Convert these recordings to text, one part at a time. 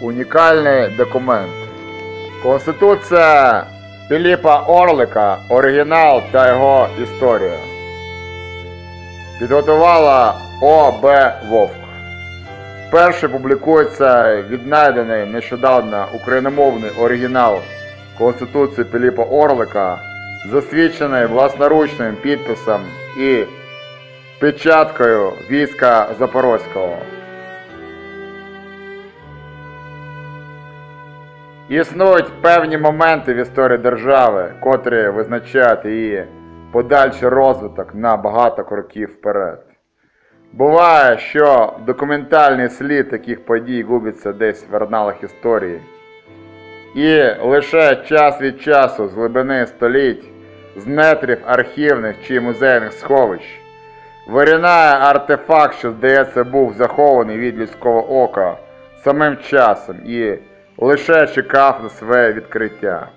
Унікальний документ. Конституція Піліпа Орлика, оригінал та його історія. Підготувала О.Б. Вовк. Вперше публікується віднайдений нещодавно україномовний оригінал Конституції Піліпа Орлика, засвідчений власноручним підписом і печаткою війська Запорозького. Існують певні моменти в історії держави, котрі визначають її подальший розвиток на багато років вперед. Буває, що документальний слід таких подій губиться десь в арналах історії. І лише час від часу з глибини століть, з нетрів архівних чи музейних сховищ, виринає артефакт, що, здається, був захований від людського ока самим часом і лише чекав на своє відкриття.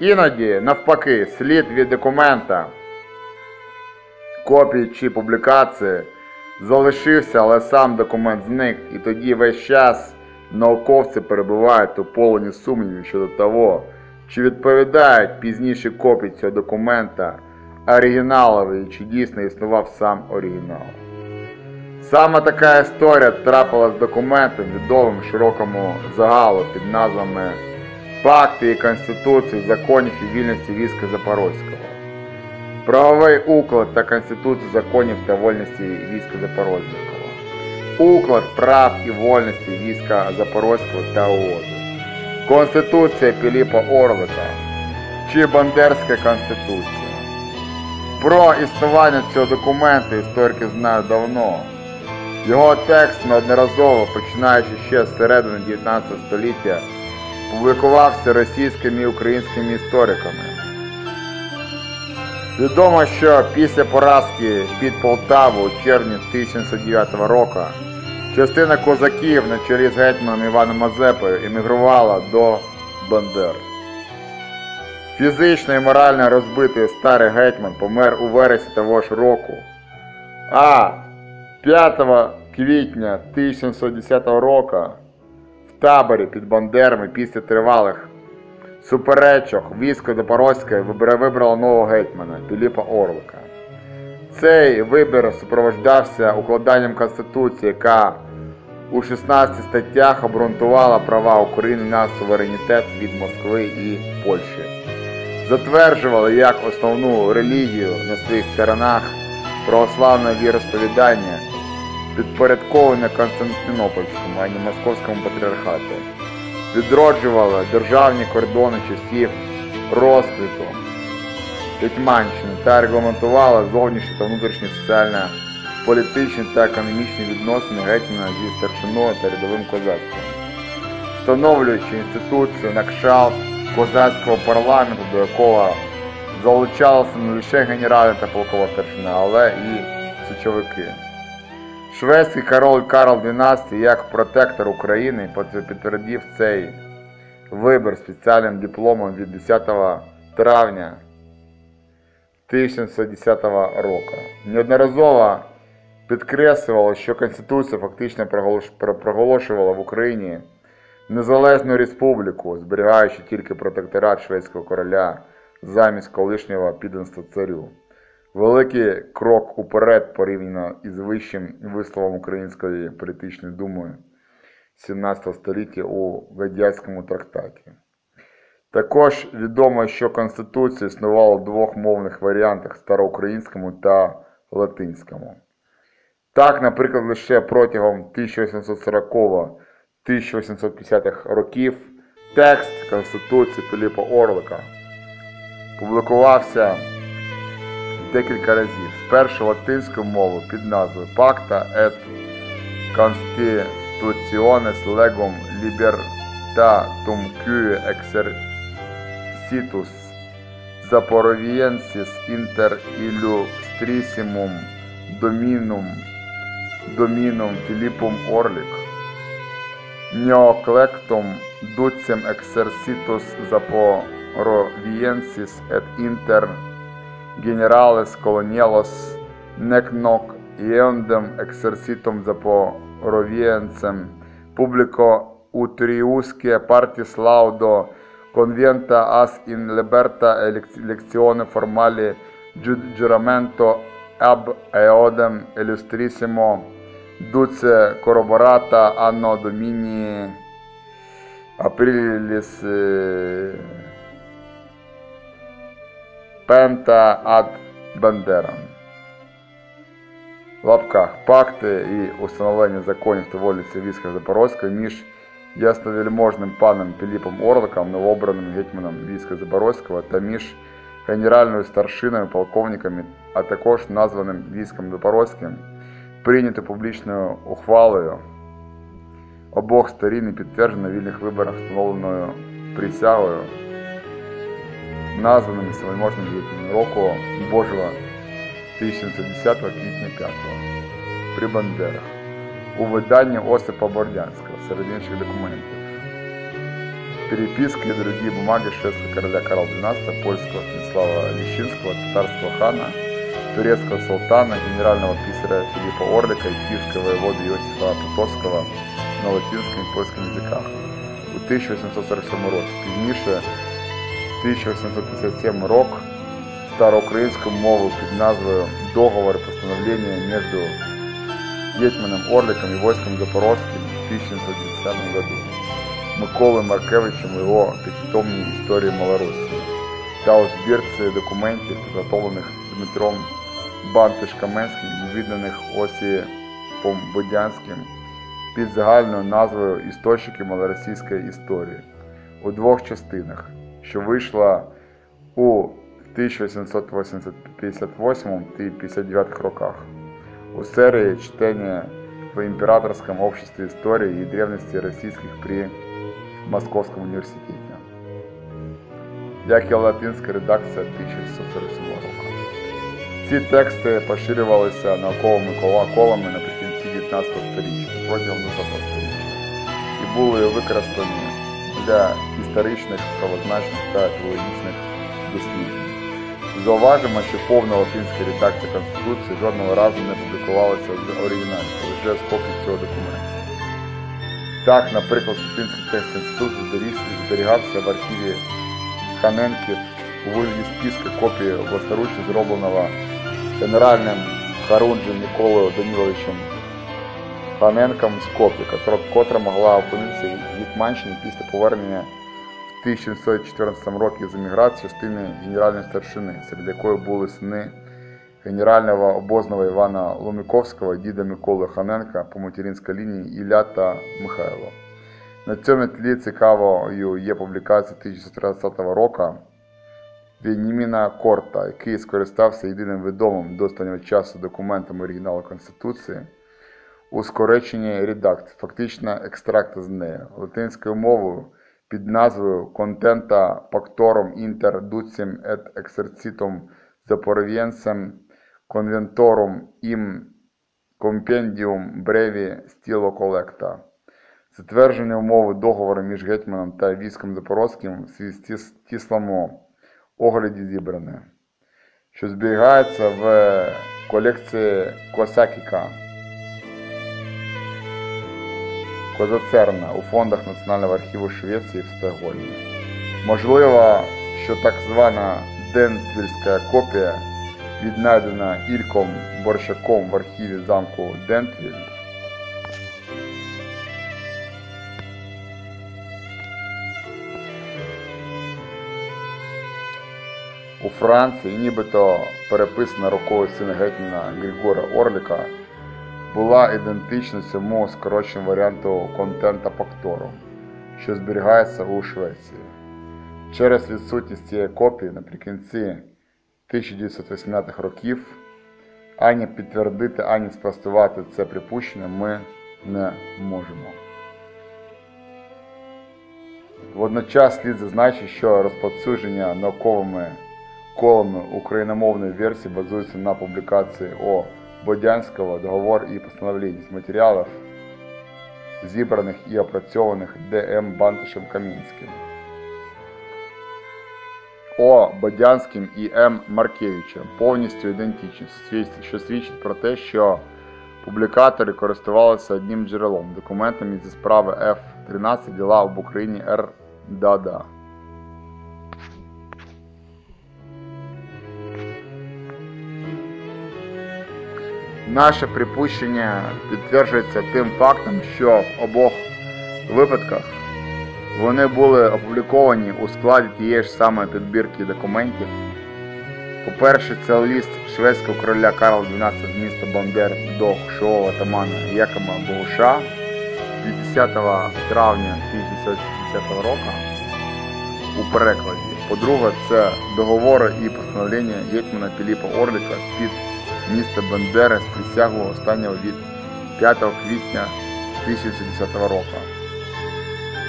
Іноді, навпаки, слід від документа, копії чи публікації залишився, але сам документ зник, і тоді весь час науковці перебувають у полоні сумнівів щодо того, чи відповідають пізніші копії цього документа оригіналові, чи дійсно існував сам оригінал. Саме така історія трапилася з документом, відомим широкому загалу під назвами Пакти і Конституції, законів і вільності війська Запорозького. Правовий уклад та Конституції законів та вольності війська Запорозького. Уклад прав і вольності війська Запорозького та угоди. Конституція Піліпа Орлика чи Бандерська Конституція. Про існування цього документу історики знають давно. Його текст неодноразово, починаючи ще з середини 19 століття, публікувався російськими і українськими істориками. Відомо, що після поразки під Полтаву у червні 1909 року частина козаків на чолі з гетьманом Іваном Мазепою емігрувала до Бандер. Фізично і морально розбитий старий гетьман помер у вересні того ж року. А 5 квітня 1710 року в таборі під Бандерами після тривалих суперечок військо Запорозьке вибрало нового гетьмана Піліпа Орлика. Цей вибір супроводжався укладанням Конституції, яка у 16 статтях обґрунтувала права України на суверенітет від Москви і Польщі. Затверджувала як основну релігію на своїх теренах православне віросповідання, підпорядковане Константинопольському, а не Московському патріархату відроджувала державні кордони часів розквіту Гетьманщини та регламентувала зовнішні та внутрішні соціально політичні та економічні відносини гетьмана зі старшиною та рядовим козацтвом, встановлюючи інституцію на кшалт козацького парламенту, до якого залучалися не лише генерали та полкова старшина, але і січовики. Шведський король Карл XII як протектор України підтвердив цей вибір спеціальним дипломом від 10 травня 1910 року. Неодноразово підкреслювало, що Конституція фактично проголошувала в Україні незалежну республіку, зберігаючи тільки протекторат шведського короля замість колишнього підданства царю. Великий крок уперед порівняно із вищим висловом Української політичної думи 17 століття у Гадяцькому трактаті. Також відомо, що Конституція існувала в двох мовних варіантах староукраїнському та латинському. Так, наприклад, лише протягом 1840-1850-х років текст Конституції Піліпа Орлика публікувався декілька разів. Спершу латинською мовою під назвою Pacta et Constitutiones legum libertatum cui exercitus Zaporoviensis inter illustrissimum dominum dominum Philippum Orlik neoclectum ducem exercitus Zaporoviensis et inter generales colonielos nec noc iendem exercitum Zaporoviencem publico utriusque partis laudo conventa as in liberta elec- electione formali giu- giuramento ab eodem illustrissimo duce corroborata penta ad Бандерам. В лапках пакти і установлення законів та вулиці війська Запорозької між ясновельможним паном Піліпом Орликом, новообраним гетьманом війська Запорозького та між генеральною старшиною, полковниками, а також названим військом Запорозьким, прийнято публічною ухвалою обох сторін і підтверджено на вільних виборах встановленою присягою названими своєможним віком року Божого 1710 квітня 5 при Бандерах у виданні Осипа Бордянського серед інших документів. Переписки и другие бумаги шведского короля Карла XII, польского Станислава Лещинского, татарского хана, турецкого султана, генерального писаря Филиппа Орлика и киевского воевода Иосифа Потоцкого на латинском и польском языках у 1847 році. Пізніше 1857 рок староукраїнською мовою під назвою Договор постановлення між Гетьманом Орликом і войском Запорозьким в 1710 году. Миколою Маркевичем його п'ятитомній історії Малоросії та у збірці документів, підготовлених Дмитром Бантиш-Каменським відданих Осіпом Бодянським під загальною назвою Істочники малоросійської історії у двох частинах, що вийшла у 1858 та 59 роках у серии чтения в Императорском обществе истории и древности российских при Московском университете. Як і латинська редакція 1647 року. Ці тексти поширювалися науковими кола- колами наприкінці 19 століття протягом 20 століття і були використані для історичних, правозначних та теологічних досліджень. Зауважимо, що повна латинська редакція Конституції жодного разу не публікувалася з оригіналів, а лише з копій цього документу. Так, наприклад, латинський текст Конституції зберігався в архіві Ханенків у вигляді списка копії власторучно зробленого генеральним Харунжем Ніколою Даніловичем Ханенком з котра- могла опинитися в Гетьманщині після повернення в 1714 році з еміграції частини генеральної старшини, серед якої були сини генерального обозного Івана Ломіковського, діда Миколи Ханенка по материнській лінії Ілля та Михайло. На цьому тлі цікавою є публікація 1913 року Веніміна Корта, який скористався єдиним відомим до останнього часу документом оригіналу Конституції у скороченій редакції, фактично екстракт з неї, латинською мовою під назвою Contenta Pactorum Inter Ducem et Exercitum Запоровєнцем Conventorum im Compendium Brevi Stilo Collecta. Затвердження умови договору між гетьманом та військом Запорозьким в тіслому огляді зібране, що зберігається в колекції Косакіка Козацерна у фондах Національного архіву Швеції в Стокгольмі. Можливо, що так звана Дентвільська копія, віднайдена Ільком Борщаком в архіві замку Дентвіль, у Франції, нібито переписана рукою сина гетьмана Григора Орліка, була ідентична цьому скороченому варіанту контента Пактору, що зберігається у Швеції. Через відсутність цієї копії наприкінці 1980-х років ані підтвердити, ані спростувати це припущення ми не можемо. Водночас слід зазначити, що розповсюдження науковими колами україномовної версії базується на публікації О. Бодянського договор і постановлень з матеріалів, зібраних і опрацьованих Д.М. Бантишем Камінським. О. Бодянським і М. Маркевичем повністю ідентичні, що свідчить про те, що Публікатори користувалися одним джерелом документами зі справи F-13 діла об Україні Р. Дада. Наше припущення підтверджується тим фактом, що в обох випадках вони були опубліковані у складі тієї ж самої підбірки документів. По-перше, це лист шведського короля Карла XII з міста Бандер до шового отамана Якома Богуша від 10 травня 1970 року у перекладі. По-друге, це договори і постановлення гетьмана Піліпа Орліка з-під міста Бандери з присягу останнього від 5 квітня 1910 року.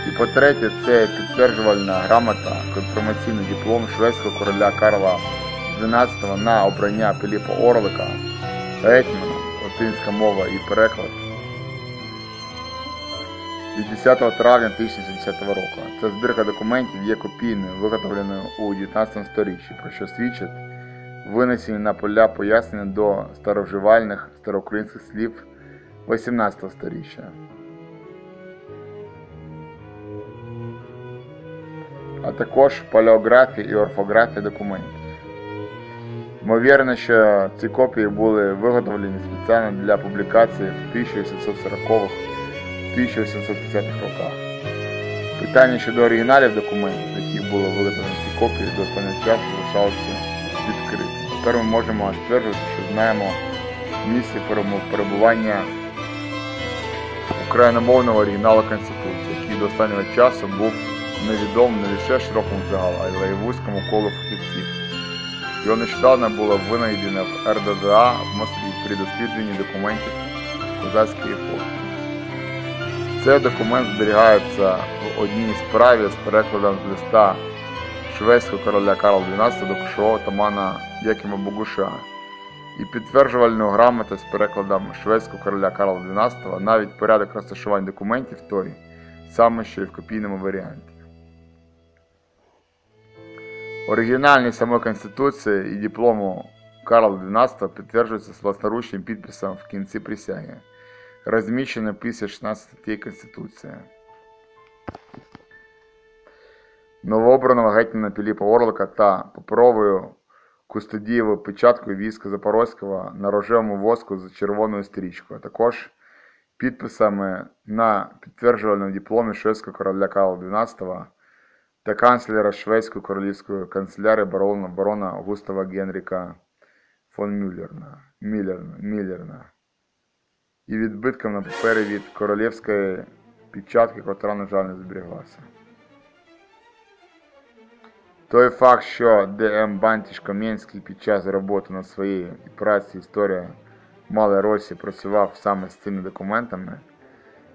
І по-третє, це підтверджувальна грамота, конфірмаційний диплом шведського короля Карла XII на обрання Піліпа Орлика, гетьмана, латинська мова і переклад від 10 травня 1910 року. Ця збірка документів є копійною, виготовленою у 19 сторіччі, про що свідчить винесені на поля пояснення до старовживальних староукраїнських слів 18 сторіччя. а також палеографії і орфографії документів. Ймовірно, що ці копії були виготовлені спеціально для публікації в 1840-х 1850-х роках. Питання щодо оригіналів документів, з яких було виготовлені ці копії, до останнього часу залишалося відкритим. Тепер ми можемо стверджувати, що знаємо місце перебування україномовного оригіналу Конституції, який до останнього часу був невідомим не лише широкому загалу, але й вузькому колу фахівців. Його нещодавно було винайдено в РДЗА в Москві при дослідженні документів козацької епохи. Цей документ зберігається в одній справі з перекладом з листа шведського короля Карла XII до кошового отамана Якима Богуша і підтверджувальну грамоту з перекладом шведського короля Карла XII, навіть порядок розташування документів той, саме що і в копійному варіанті. Оригінальність самої Конституції і диплому Карла XII підтверджується власноручним підписом в кінці присяги, розміщено після 16 статті Конституції. Новообраного гетьмана Піліпа Орлика. Та паперовою кустодієвою печаткою війська Запорозького на рожевому воску з червоною стрічкою, а також підписами на підтверджувальному дипломі шведського короля Карла XII та канцлера шведської королівської канцелярії барона, барона Густава Генріка фон Мюллерна, Міллерна, Міллерна. І відбитком на папері від королівської печатки, котра, на жаль, не зберіглася. Той факт, що Д.М. Бантіш Кам'янський під час роботи над своєю праці історія Малої Росії працював саме з цими документами,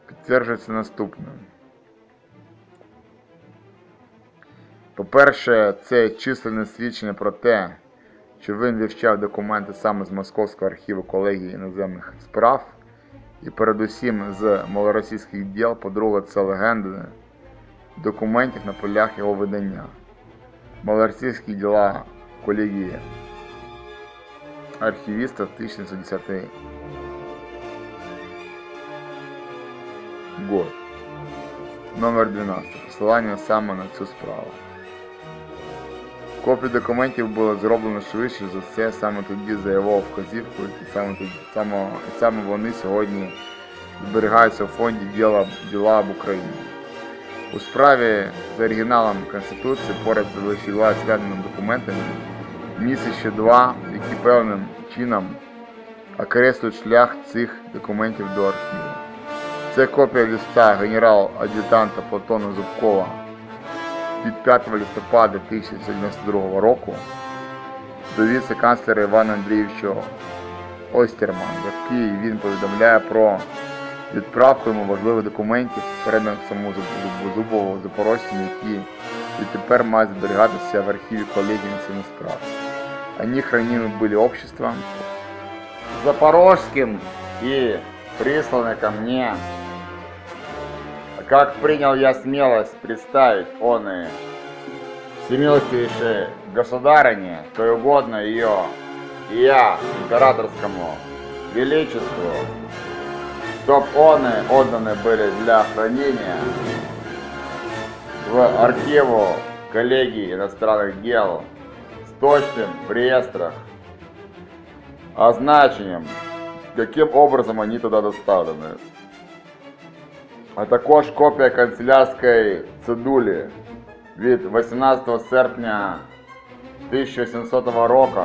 підтверджується наступним. По-перше, це численне свідчення про те, що він вивчав документи саме з Московського архіву колегії іноземних справ і передусім з малоросійських діл, по-друге, це легенди документів на полях його видання. Малоросійські діла колегії архівіста 1910 год. Номер 12. Посилання саме на цю справу. Копії документів було зроблено швидше за все саме тоді за його вказівкою, і саме, тоді, саме, саме вони сьогодні зберігаються в фонді діла, діла об Україні. У справі з оригіналом Конституції поряд з вищила згаданими документами місце ще два, які певним чином окреслюють шлях цих документів до архіву. Це копія листа генерал-ад'ютанта Платона Зубкова від 5 листопада 1992 року до віце-канцлера Івана Андрійовича Остерман, в якій він повідомляє про відправку йому важливих документів, переданих самому Зубову Запорожцям, які відтепер мають зберігатися в архіві колегії національних справ. Они хранимы были обществом запорожским и присланы ко мне как принял я смелость представить он и всемилостивейшей государыне, то и угодно ее, и я императорскому Величеству, чтоб они отданы были для хранения в архиву коллегии иностранных дел с точным в реестрах означенням, яким образом они туда доставлены. А також копія канцелярської цедулі від 18 серпня 1700 року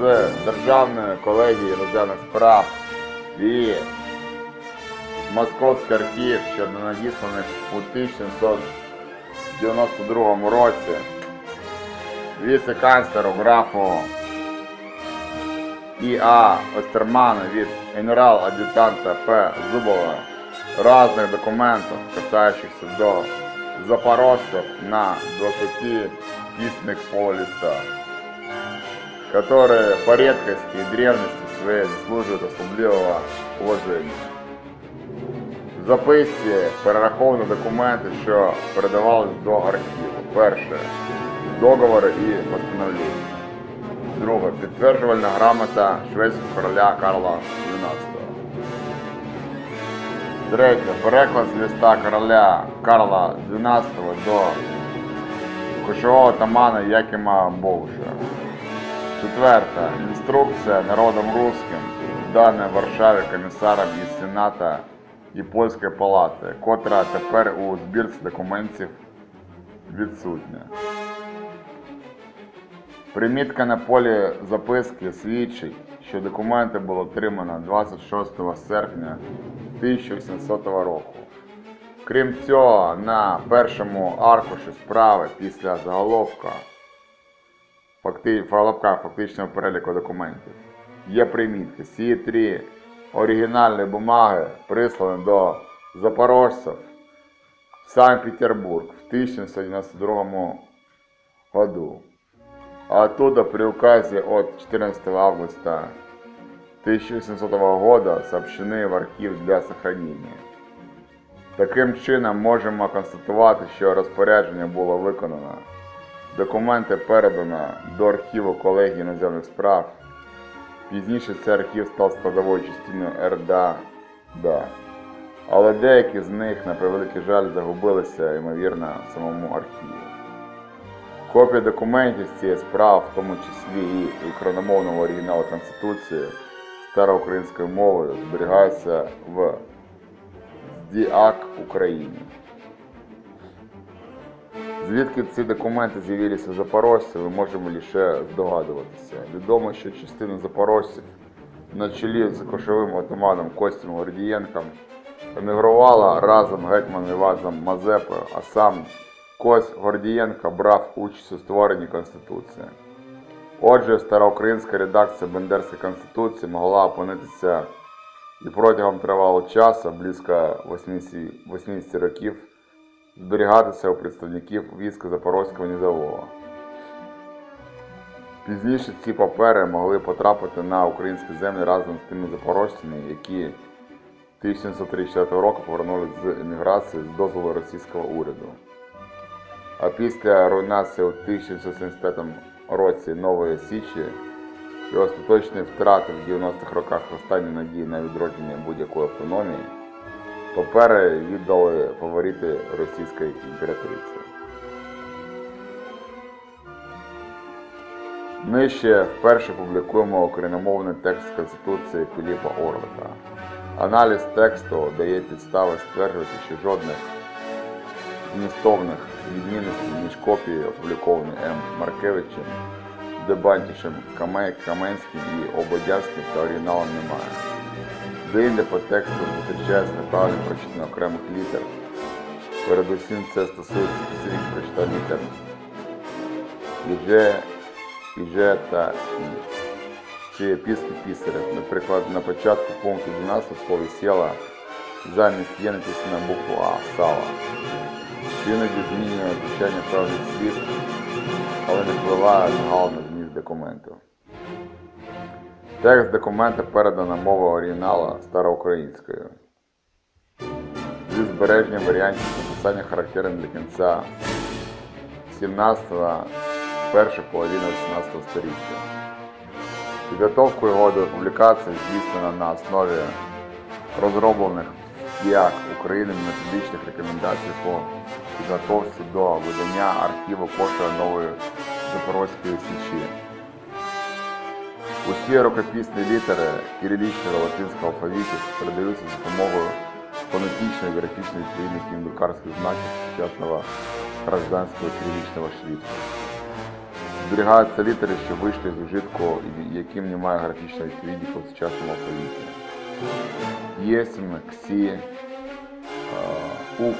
з Державної колегії іноземних справ і Московський архів щодо надісланих у 1792 році віце-канцлеру графу І.А. Остермана від генерал-ад'ютанта П. Зубова разных документов, касающихся до запорожцев на 20 письменных полулистах, которые по редкости и древности своей заслуживают особливого уважения. Записці перераховано документи, що передавались до архіву. Перше договори і постановлення. Друге підтверджувальна грамота шведського короля Карла XII. Третє. Переклад з листа короля Карла XII до кошового тамана Якима Бовша. Четверте. Інструкція народом русским, дана в Варшаві комісаром із Сената і Польської палати, котра тепер у збірці документів відсутня. Примітка на полі записки свідчить, що документи було отримано 26 серпня 1800 року. Крім цього, на першому аркуші справи після заголовка факти, фактичного переліку документів є примітки. Ці три оригінальні бумаги прислані до запорожців в Санкт-Петербург в 1192 году. А оттуда при указе от 14 августа 1800 года сообщены в архів для сохранения. Таким чином можемо констатувати, що розпорядження було виконано. Документи передано до архіву колегії іноземних справ. Пізніше цей архів став складовою частиною РДА. Да. Але деякі з них, на превеликий жаль, загубилися, ймовірно, в самому архіві. Копії документів з цієї справи, в тому числі і україномовного оригіналу Конституції староукраїнською мовою, зберігаються в ДІАК Україні. Звідки ці документи з'явилися в запорожців, ми можемо лише здогадуватися. Відомо, що частина запорожців на чолі з кошовим отаманом Костем Гордієнком емігрувала разом з гетьманом Івазом Мазепою, а сам Кость Гордієнко брав участь у створенні Конституції. Отже, староукраїнська редакція Бендерської Конституції могла опинитися і протягом тривалого часу, близько 80, 80 років, зберігатися у представників війська Запорозького низового. Пізніше ці папери могли потрапити на українські землі разом з тими запорожцями, які 1734 року повернулися з еміграції з дозволу російського уряду. А після руйнації у 1775 році Нової Січі і остаточної втрати в 90-х роках останні надії на відродження будь-якої автономії, папери віддали фаворити російської імператриці. Нижче вперше публікуємо україномовний текст Конституції Філіпа Орлика. Аналіз тексту дає підстави стверджувати, що жодних змістовних відмінностей між копією, опублікованою М. Маркевичем, Дебантішем, Каменським і Ободянським та оригіналом немає. Деінде по тексту зустрічається неправильне прочитання окремих літер. Передусім це стосується специфіки прочитання літер Іже, Іже та. Чи епіски пісаря. Наприклад, на початку пункту 12 в слові сіла замість є написано букву А сала. Іноді змінює звучання певних слів, але не впливає загал на зміст документу. Текст документа передана мова оригінала староукраїнською. Зі збереженням варіантів написання характерних для кінця 17-го, перша половина 18 століття. Підготовка його до публікації здійснена на основі розроблених як України методичних рекомендацій по підготовці до видання архіву кошти нової Запорозької січі. Усі рукописні літери кирилічного латинського алфавіту передаються за допомогою фонетичної і графічної відповідних їм друкарських знаків сучасного гражданського кирилічного шрифту. Зберігаються літери, що вийшли з ужитку яким немає графічної відповідності у сучасному алфавіті. Єсм, Ксі, е, Ук,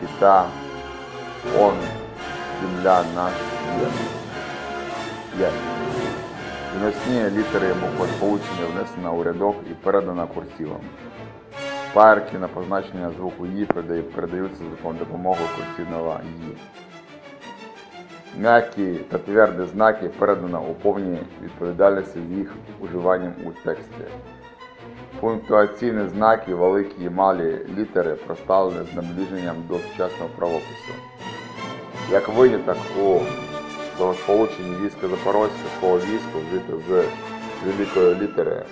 Кита, Он, Земля, Наш, Є. Виносні літери букви сполучення внесено у рядок і передано курсивом. Пайрки на позначення звуку «і» передаються за допомогою курсивного «і». М'які та тверді знаки передано у повній відповідальності з їх уживанням у тексті. Пунктуаційні знаки, великі і малі літери проставлені з наближенням до сучасного правопису. Як виняток у словосполученні війська Запорозьке, слово військо вжито з великої літери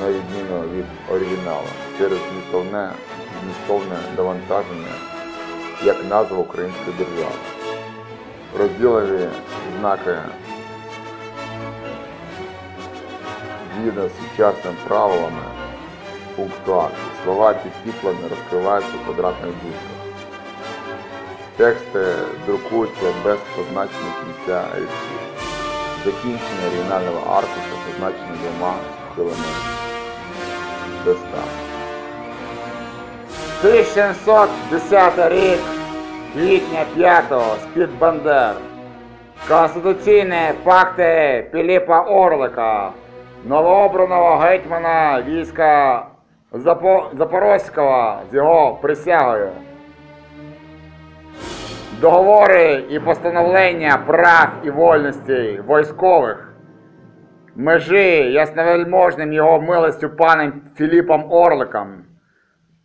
на відміну від оригіналу через змістовне, змістовне довантаження як назва української держави. Розділові знаки згідно з сучасними правилами пунктуації. Слова підтіплені розкриваються в квадратних дужках. Тексти друкуються без позначення кінця рядків. Закінчення оригінального аркуша позначено двома хвилинами листа. 1710 рік, квітня 5-го, з-під Бандер. Конституційні факти Піліпа Орлика, новообраного гетьмана війська Запо- Запорозького з його присягою. Договори і постановлення прав і вольностей військових, межі ясновельможним його милостю паном Філіпом Орликом,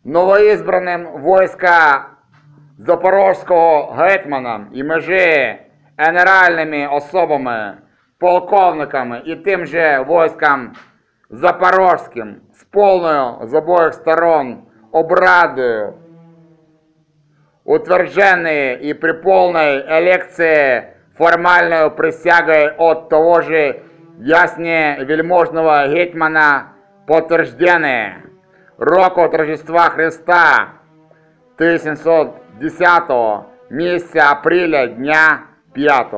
новоізбраним війська Запорозького гетьманом і межі генеральними особами, полковниками і тим же військом Запорозьким з повною з обох сторон обрадою утвержденные и при полной элекции формальной присягой от того же ясне вельможного гетьмана подтверждены року от Рождества Христа 1710 месяца апреля дня 5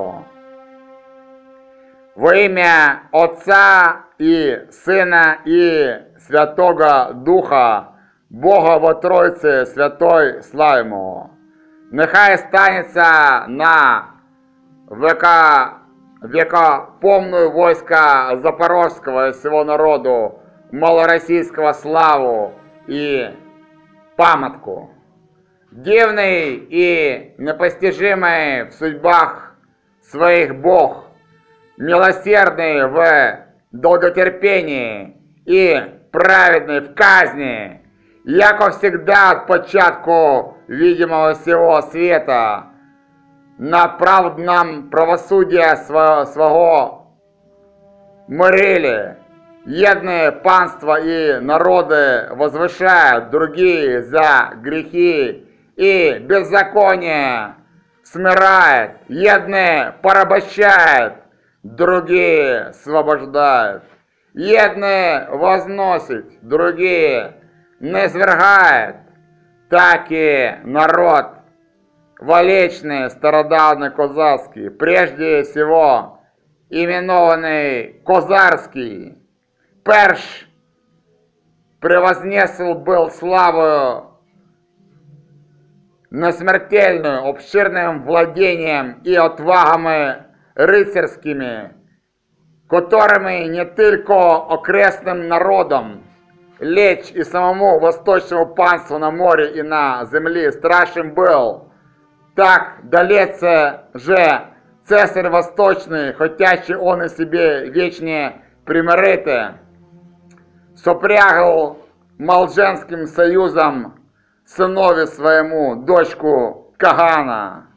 во ім'я Отця і Сина і Святого Духа, Бога во Тройці Святой славимо. Нехай станеться на века, векопомную войска Запорожского и всего народу, малороссийского славу и памятку. Дивный и непостижимый в судьбах своих Бог, милосердный в долготерпении и праведный в казни, яко всегда от початку видимого всего света, на правдном правосудие сво- свого мирили, едные панства и народы возвышают, другие за грехи и беззаконие смирает, едные порабощают, другие освобождают, едные возносит, другие не свергает, так и народ Валечный, стародавний козацкий, прежде всего именованный Козарский, перш превознесл был славою несмертельную, обширным владением и отвагами рыцарскими, которыми не только окрестным народом, лечь и самому восточному панству на море и на земле страшен был, так далеце же цесарь восточный, хотячи он и себе вечне примирити, сопрягал Молженским союзом сынове своему дочку Кагана,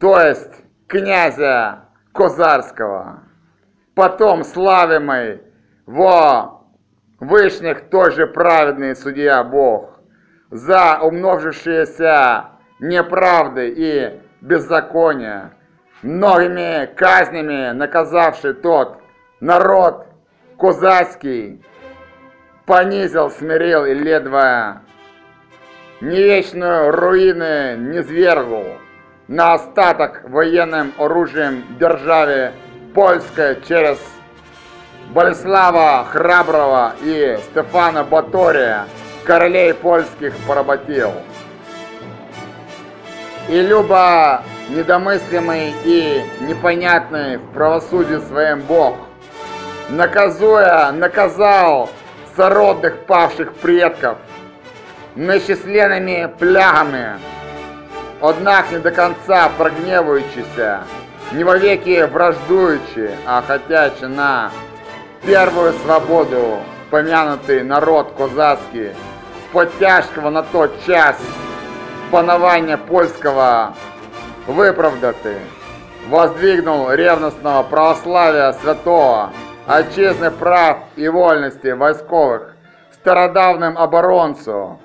то есть князя Козарского. потом славимый во вышних тоже праведный судья Бог, за умножившиеся неправды и беззакония, многими казнями наказавший тот народ козацкий, понизил, смирил и ледвая не вечную руины не звергл, на остаток военным оружием державе польской через Болеслава Храброго и Стефана Батория королей польских поработил. И любо недомыслимый и непонятный в правосудии своем Бог, наказуя, наказал сородных павших предков нечисленными плягами, однак не до конца прогневуючися, не вовеки враждуючи, а хотячи на первую свободу помянутый народ козацкий, с тяжкого на тот час панования польского выправдати, воздвигнул ревностного православия святого, отчизны прав и вольности войсковых, стародавним оборонцу,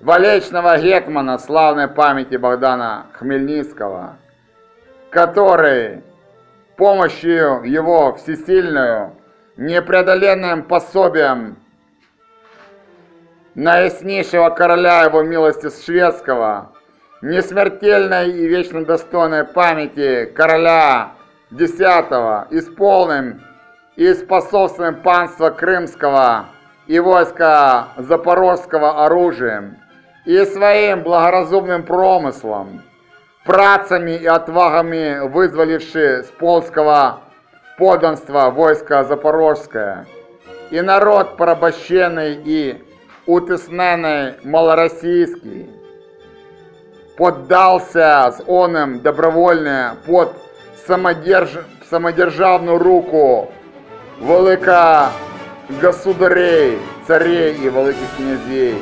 Валечного гетмана славной памяти Богдана Хмельницкого, который помощью его всесильную, непреодоленным пособием наиснейшего короля его милости шведского, несмертельной и вечно достойной памяти короля X, исполним и способствуем панства Крымского и войска Запорожского оружием, и своим благоразумным промыслом, працами и отвагами вызволивши с польского подданства войска Запорожское, и народ порабощенный и утесненный малороссийский, поддался с оным добровольно под самодерж... самодержавную руку велика государей, царей и великих князей,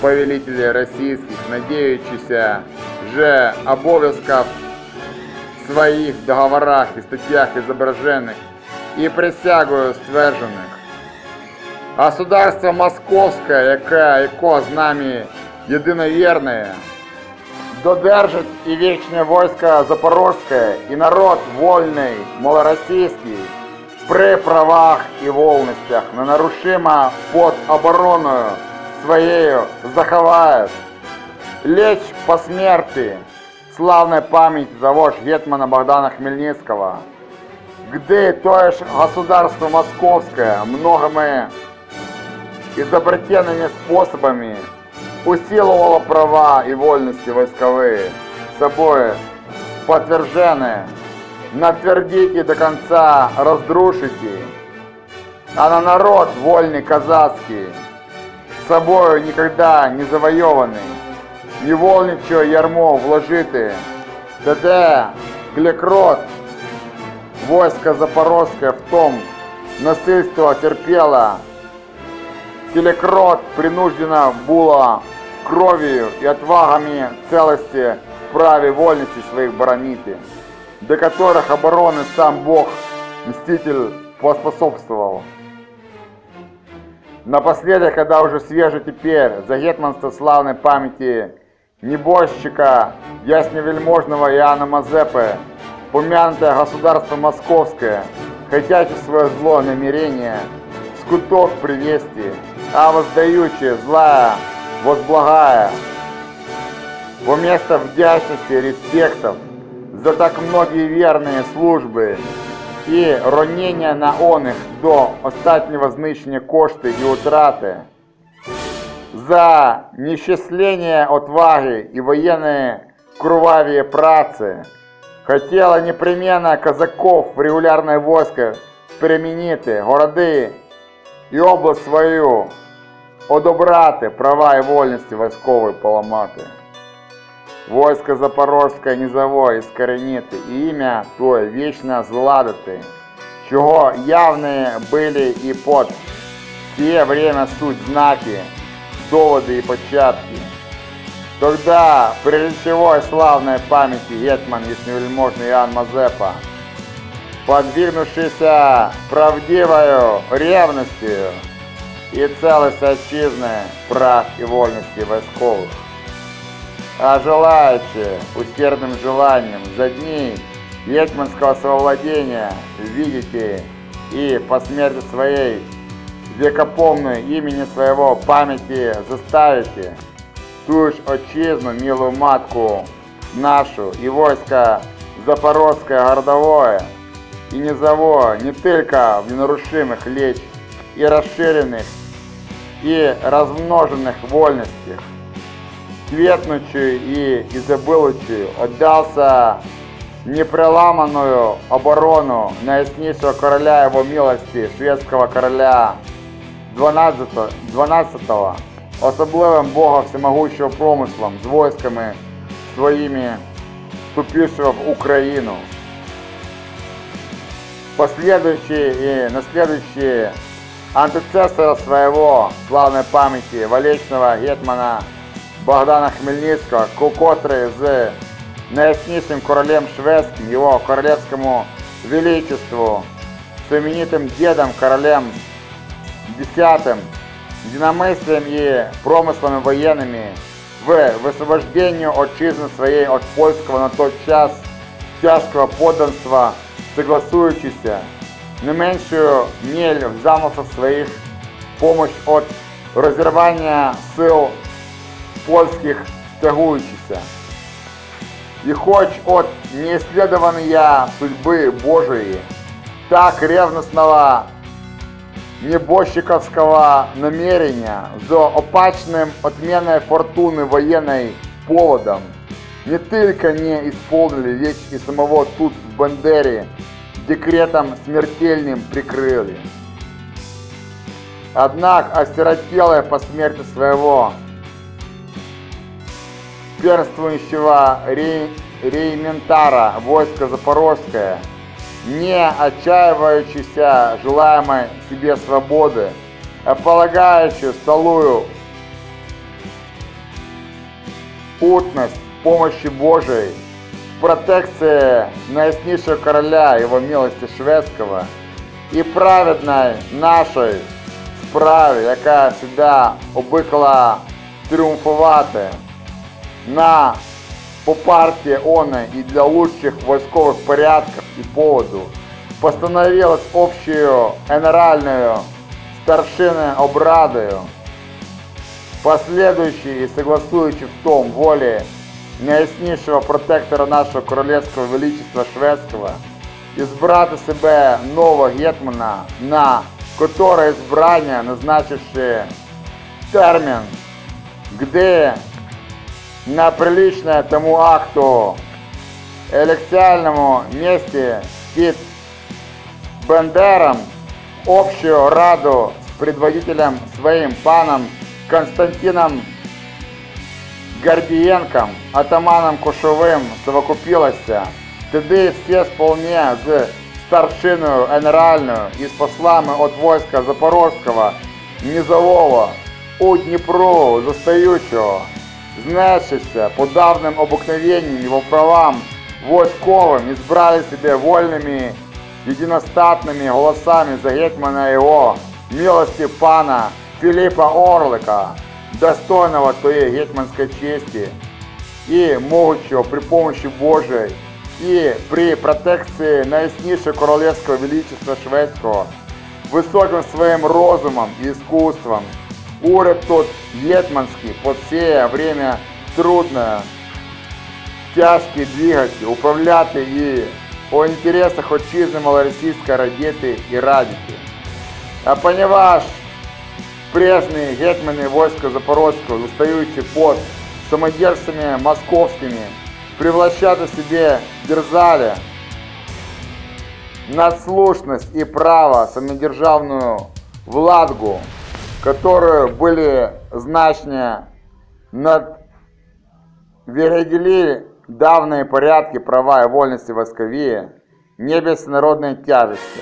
повелителей российских, надеючися же обов'язков в своїх договорах і статтях изображенных і присягою стверджених. Государство Московське, яке, яко з нами єдиновірне, додержить і вічне войско Запорозьке, і народ вольний, малоросійський, при правах і волностях, ненарушимо під обороною своєю заховает. Лечь по смерти славной память того ж Гетмана Богдана Хмельницкого, где то ж государство московское многими изобретенными способами усиливало права и вольности войсковые, собой подтвержденные, натвердите до конца разрушите, а на народ вольный казацкий собою никогда не завойований, невольничого ярмо вложити, де клекрот, войско Запорозьке в том насильство терпело, телекрот принуждено было кровью и отвагами целости праве вольности своих боронити, до которых обороны сам Бог, Мститель, поспособствовал. Напоследок, когда уже свеже теперь, за гетманство славной памяти небожчика, ясневельможного Иоанна Мазепы, помянутое государство московское, хотячи свое зло намерение, скуток привести, а воздаючи злая, возблагая, во место вдячности, респектов за так многие верные службы, і роніння на оних до остатнього знищення кошти і утрати, за нещасление отваги и военные кровавые працы, хотела непременно казаков в регулярное войско перемінити, городи і область свою одобрати, права і вольності військової поламати. Войско Запорожське низовое искоренити, і ім'я Твоє вічно зладити, чого явні были і под те время суть знаки, доводы и початки. Тогда при речевой славной памяти Гетман Ясневельможный Иоанн Мазепа подвигнувшися правдивою ревностью і целості отчизны, прав і вольності військових. А желаючи усердным желанием за дни гетманского совладения видите и по смерти своей векопомную имени своего памяти заставите ту ж отчизну, милую матку нашу и войско Запорожское городовое. И низовое не только в ненарушимых лечь и расширенных и размноженных вольностях, кветнучую и изобилучую отдался непреламанную оборону найяснейшего короля его милости, шведского короля 12, 12-го, особливим Бога всемогущого промислом з войсками своїми вступившего в Україну. Последующие и наследующие антецессора своего славной памяти Валечного гетмана Богдана Хмельницького, ко- котрий з найяснішим королем шведським, його королевському величеству, знаменитым дедом, королем Десятым, динамыслием и промыслами военными в высвобождению отчизны своей от польского на тот час тяжкого подданства, согласуючися не меншую мель в замыслах своих помощь от разорвания сил польских тягуючися. И хоть от неисследования судьбы Божией, так ревностного небожчиковского намерения за опачным отменой фортуны военной поводом не только не исполнили речь и самого тут в Бандере декретом смертельным прикрыли. Однако осиротелое по смерти своего перствующего ре- рейментара войска Запорожское, не отчаивающийся желаемой себе свободы, а полагающий столую утность помощи Божией, протекции наиснейшего короля его милости шведского і праведной нашої справі, яка всегда обикла тріумфувати на попарке она и для лучших войсковых порядков и поводу постановилась общую генеральную старшины обрадою, последующей и согласующей в том воле найяснейшего протектора нашего королевского величества шведского, избрати себе нового гетмана, на которое избрание назначивши термин, где на приличное тому акту. Элексиальному месте під Бендером общую раду с предводителем своим паном Константином Гордієнком, атаманом Кошовим совокупилася, тоді всі сполне з старшиною генеральною і з послами от войска Запорозького, Низового, у Дніпру застаючого, знешися по давним обыкновениям его правам войсковым, избрали себе вольными, единостатными голосами за гетмана его, милости пана Филиппа Орлика, достойного твоей гетманской чести и могучего при помощи Божией и при протекции наиснейшего королевского величества шведского, высоким своим розумом и искусством, уряд тот гетманский под сее время трудное, тяжкі двигати, управляти і о інтересах отчизни малоросійської радіти і радіти. А поневаж прежние гетманы войска Запорожского, застающие под самодержцами московскими, превращаться себе дерзали надслушность и право самодержавную владгу, которую были значнее над вероделили давние порядки, права и вольности восковые, не без народной тяжести.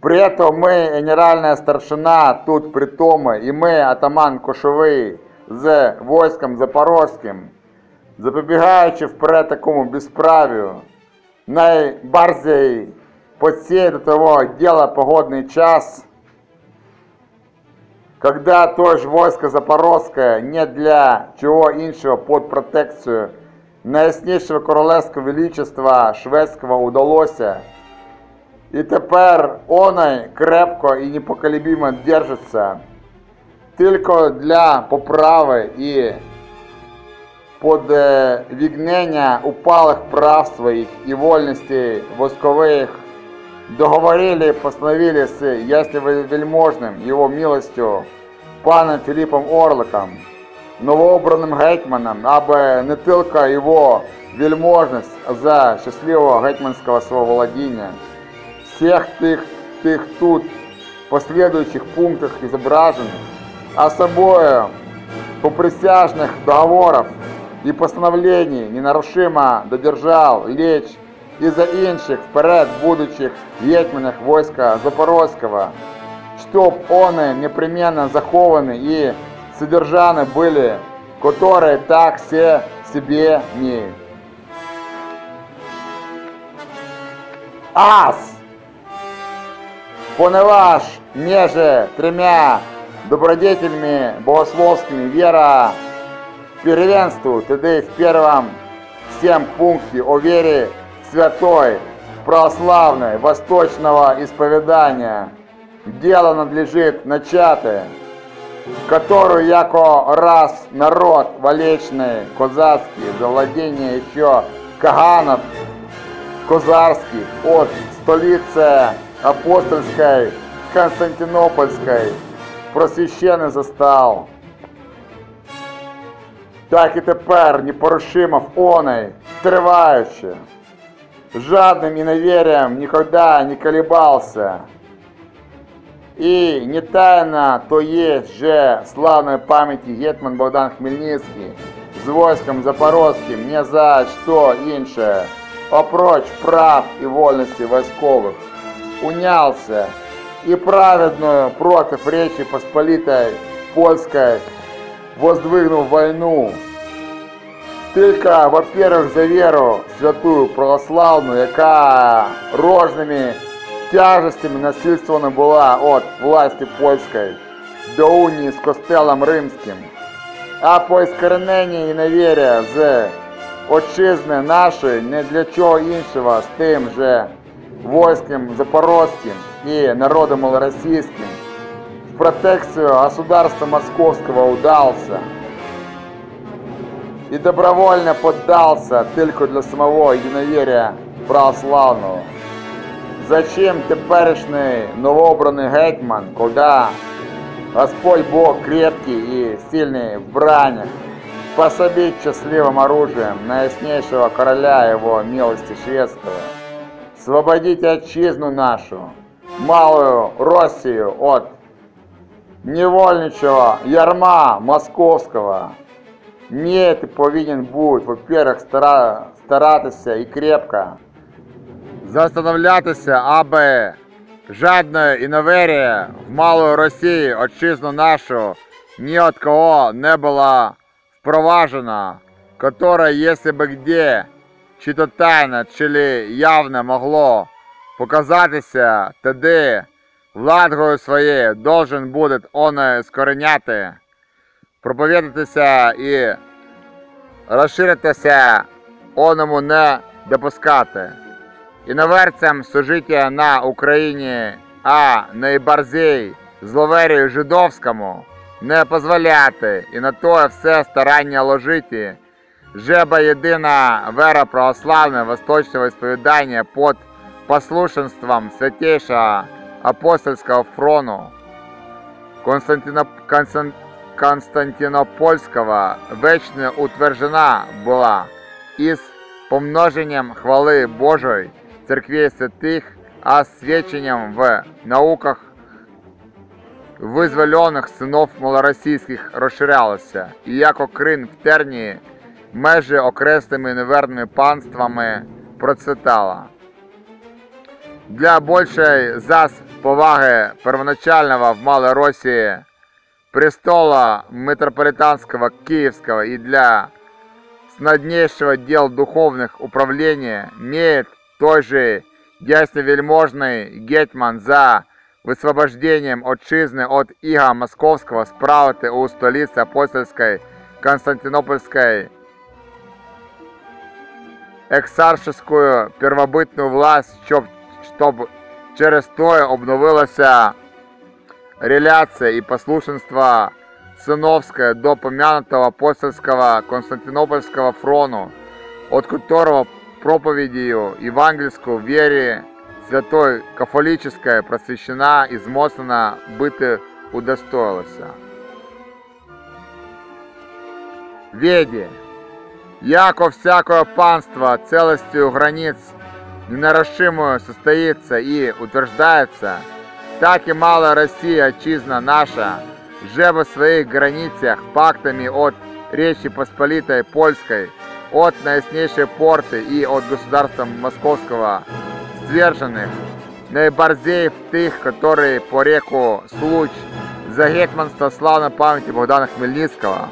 При этом мы, генеральная старшина, тут притомы, и мы, атаман Кошовий, з войском Запорозьким, запобігаючи вперед такому безправію, найбарзей подсеять до того дела погодный час, – когда то ж войско Запорозьке не для чого іншого під протекцію найяснішого королевського величества шведського удалося, і тепер оной крепко і непоколебимо держиться, тільки для поправи і подвигнення упалых прав своих и вольностей восковых договорили, постановили с ясневельможным его милостью паном Филиппом Орликом, новообранным гетьманом, аби не тільки його вельможність за щасливого гетьманського свого володіння, всех тих, тих тут последующих пунктах изображенных, а собою поприсяжных договоров и постановлений ненарушимо додержав лечь і за інших вперед будучих гетьманах войска Запорозького, чтоб они непременно захованы и содержаны были, которые так все себе не. Ас! Поневаж меже тремя добродетельми богословскими вера первенству, тогда в первом всем пункте о вере святой, православной, восточного исповедания. Дело надлежит начатое, которую яко раз народ валечный, козацкий, за владение еще Каганов, Козарский от столицы апостольской Константинопольской просвященный застал. Так і тепер непорушимо в оной, триваючи, Жадным и неверием никогда не колебался. И не тайно то есть же славной памяти Гетман Богдан Хмельницкий з войском Запорозьким не за что інше, опроч прав и вольности войсковых, унялся и праведную против Речи Посполитой Польской воздвигнув войну. Только, во-первых, за веру святую православную, яка рожними тяжестями насильствована була от власти польської до унії з костелом римським, а по іскорененні і невіря з отчизни нашої не для чого іншого з тим же войском запорозьким і народом малоросійським в протекцию государства московского удался и добровольно поддался только для самого единоверия православного. Зачем теперешний новообранный гетьман, куда Господь Бог крепкий и сильный в бранях, пособить счастливым оружием наиснейшего короля его милости шведского, освободить отчизну нашу, малую Россию от невольничого ярма московського. Ні, ти повинен бути, во-первых, стара, старатися і крепко. Застановлятися, аби жадної іноверія в малої Росії отчизну нашу ні от кого не була впроважена, которая, если бы где, чи то тайно, чи явно могло показатися, тоді владгою своєю должен буде он скореняти, проповідатися і розширитися оному не допускати. Іноверцям служиття на Україні, а найбарзей зловерію жидовському не позволяти і на то все старання ложити, жеба єдина вера православна восточного сповідання під послушенством святейшего апостольского фрону Константиноп... Констан... Константинопольского вечно утверждена была и с помножением хвалы Божией церквей святых, а свечением в науках визволених синов малоросійських розширялося, і як окрин в тернії межі окреслими неверними панствами процвітала. Для большей зас поваги первоначального в Малой России престола митрополитанского Киевского и для снаднейшего дел духовных управления имеет той же ясновельможний гетьман за висвобожденням отчизни от Іга Московського справити у столиці апостольської Константинопольської ексаршескую первобытную власть, щоб, щоб через то обновилася реляция и послушенство сыновское до помянутого апостольского Константинопольского фрону, от которого проповедью евангельскую вере святой кафолическая просвещена и змоцнена быты удостоилася. Веди, яко всякое панство целостью границ ненарушимую состоится и утверждается, так и малая Россия, отчизна наша, же в своих границах пактами от Речи Посполитой Польской, от наиснейшей порты и от государства Московского, сверженных, наиборзей в тых, которые по реку Случ за гетманство славной памяти Богдана Хмельницкого,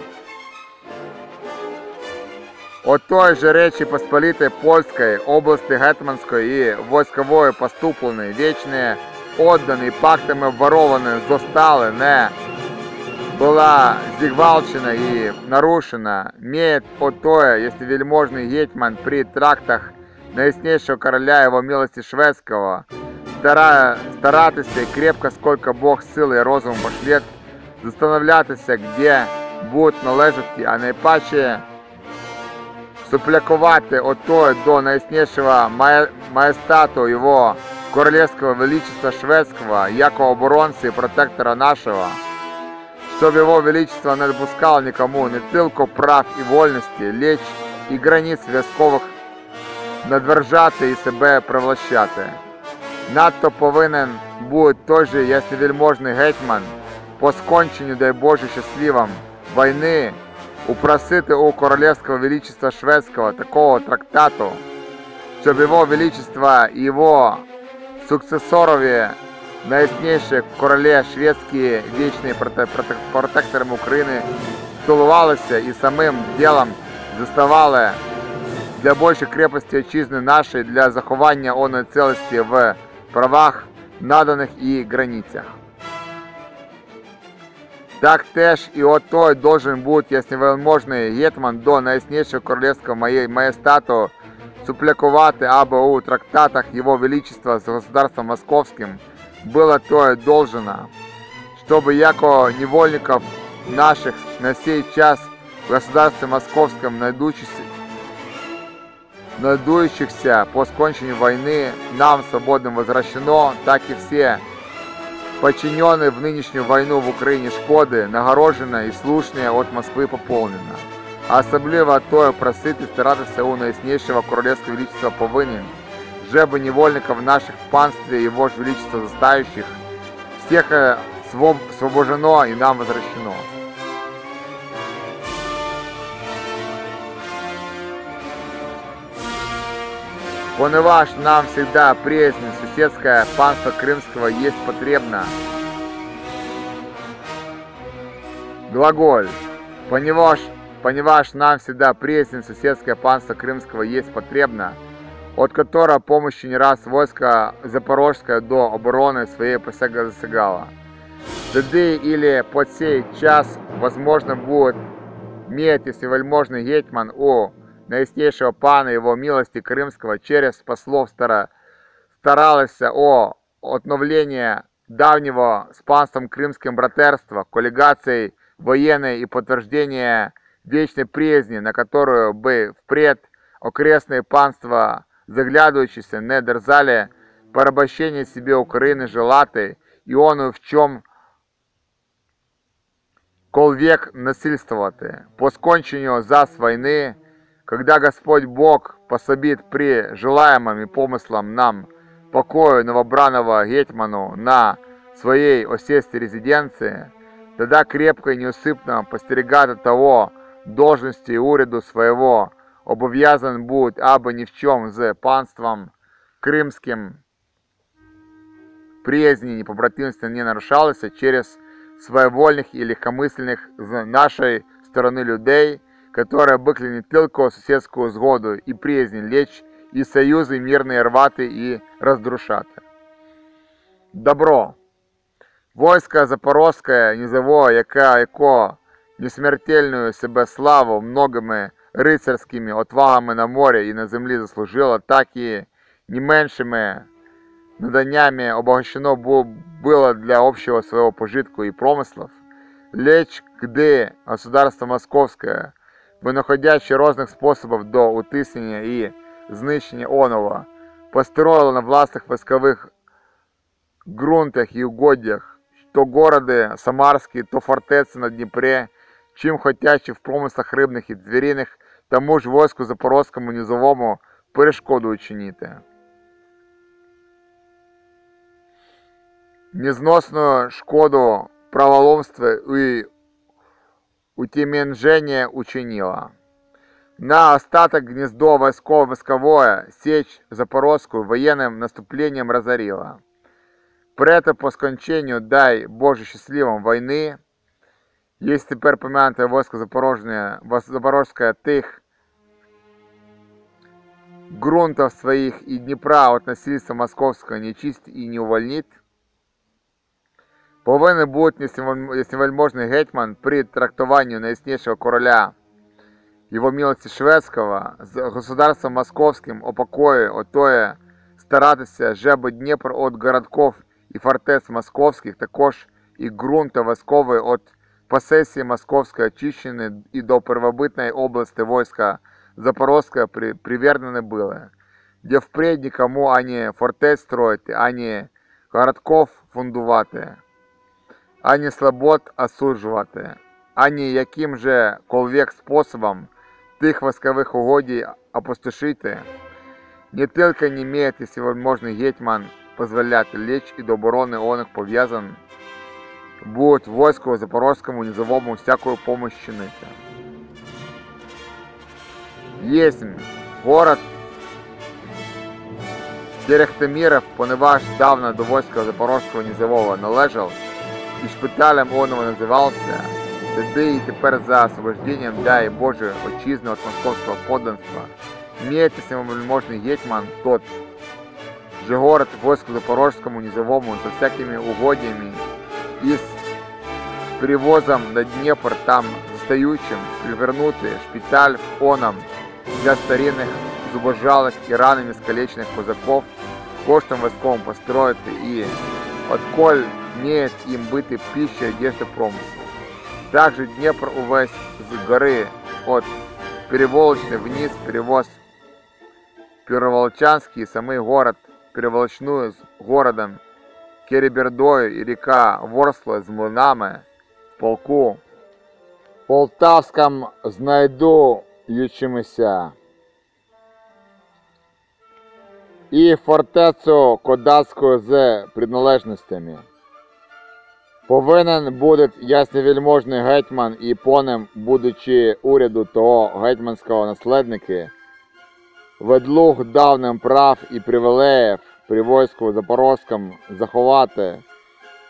от той же Речи Посполитой Польской, области Гетманской и войсковой поступленной, вечные отдані, пактами обворовані, зостали, не була зігвалчена і нарушена, меет отое, если вельможный гетьман при трактах наиснейшего короля его милости шведского, стара, старатися крепко, сколько Бог силы и розуму пошлет, застановлятися, где будуть належати, а найпаче суплякувати отое до найяснішого маєстату його королевского величества шведского, яко оборонцы и протектора нашего, чтобы его величество не допускал никому не только прав и вольности, лечь і границ в'язкових надвержати і себе привлащати. Надто повинен бути той же ясновельможний гетьман по сконченню, дай Боже, щасливом війни упросити у королевского величества шведского такого трактату, щоб його величество і його сукцессорові найясніші королі шведські вічні протекторами України стулувалися і самим ділом заставали для більшої крепості отчизни нашої для заховання оної цілості в правах, наданих і границях. Так теж і отой должен бути ясневельможний гетман до найяснішого королівського маєстату суплякувати, або у трактатах Его Величества с государством Московским было то должено, чтобы яко невольников наших на сей час в государстве Московском найдущихся, найдующихся по скончению войны нам свободным возвращено, так и все подчиненные в нынешнюю войну в Украине шкоды нагорожено и слушные от Москвы пополнено Особливо тое просити старатися у найяснішого королевського величества повинен, жебы невольников наших в панстве его же величества застающих, всех свобожено и нам возвращено. Поневаж нам всегда прежнее соседское панство Крымского есть потребно. Глаголь. Поневаж Понимаешь, нам всегда пресен соседское панство Крымского есть потребно, от которого помощи не раз войско Запорожское до обороны своей засягало. Тоді или под сей час возможно будет иметь, если вельможный гетьман у наиснейшего пана его милости Крымского через послов стара, старался о отновлении давнего с панством Крымским братерства, коллегацией военной и подтверждение вечной презни, на которую бы впред окрестные панства, заглядывающиеся, не дерзали порабощение себе Украины желаты, и он в чем кол век насильствовати. По скончению зас войны, когда Господь Бог пособит при желаемом и помыслом нам покою новобранного гетьману на своей осесте резиденции, тогда крепко и неусыпно постерегать того, должності уряду своего обов'язан бути або ні в чому з панством кримським приязни и побратимства не нарушалося через своевольных и легкомысленных з нашей стороны людей, которые быкли не только соседскую сгоду и приязнь лечь і союзи мирні рвати і роздрушати. Добро. Войско Запорозьке низовое, яка, яко несмертельную себе славу многими рицарськими отвагами на морі і на землі заслужило, так і не меншими наданнями обогащено было для общего своего пожитку и промыслов, лечь где государство московское, винаходячи різних способів до утиснення і знищення оного, построило на власних військових ґрунтах і угодьях, то городи Самарські, то фортеці на Дніпрі, чим хотячи в промислах рибних і звіріних, тому ж войску Запорозькому низовому перешкоду учинити. Незносную шкоду праволомства и утеменжение учинила. На остаток гнездо войсково-войсковое сечь Запорозскую военным наступлением разорила. Прето по скончению, дай Боже счастливым войны, есть теперь помянутое войско Запорожное, Запорожское тых грунтов своих и Днепра от насильства московского не чист и не увольнит, повинен бути яснівельможний гетьман при трактуванні найяснішого короля його милості Шведського з государством московським о покої, отоє старатися, żeby Дніпр от городков і фортець московських, також і ґрунта військової от посесії московської очищені і до первобытной области войска Запорозского при, привернены были, где впредь никому ані фортець строить, ані городков фундувати ані слобод осуджувати, ані яким же колвек способом тих воскових угодій опустошити, не тільки не имеет всевозможный гетьман позволяти лечь и до обороны он их будет войску Запорожскому низовому всякую помощь чинити. Есть город Терехтемиров, поневаж давно до войска Запорожского низового належал, і шпиталем оного називався, де і тепер за освобожденням дай Боже отчизну от московського подданства, имеется самовельможный гетьман тот же город войску Запорожскому низовому со всякими угодьями и с привозом на Днепр там застаючим привернутый шпиталь в оном для старинных зубожалых и ранами скалеченных козаков коштом войском построить и отколь имеет им быты пища, одежда, промысел. Также Днепр увесь с горы от Переволочной вниз перевоз Переволчанский, самый город, переволочную с городом Керебердою и река Ворсла з млинами в полку Полтавском знайду ючимися. І фортецю Кодацьку з приналежностями. Повинен буде ясновельможний гетьман і понем, будучи уряду того гетьманського наследники, ведлуг давним прав і привілеїв при войску Запорозькому заховати,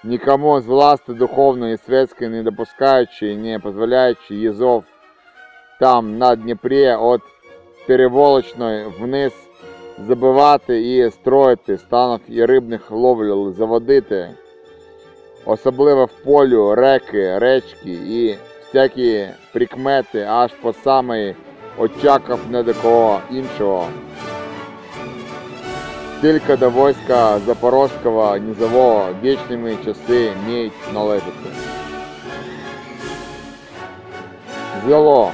нікому з власти духовної світської не допускаючи і не дозволяючи їзов там на Дніпрі от переволочної вниз забивати і строїти станов і рибних ловлю заводити особливо в полю, реки, речки і всякі прикмети аж по самий очаков не до кого іншого. Тільки до войска Запорозького низового вічними часи міють належати. Зело.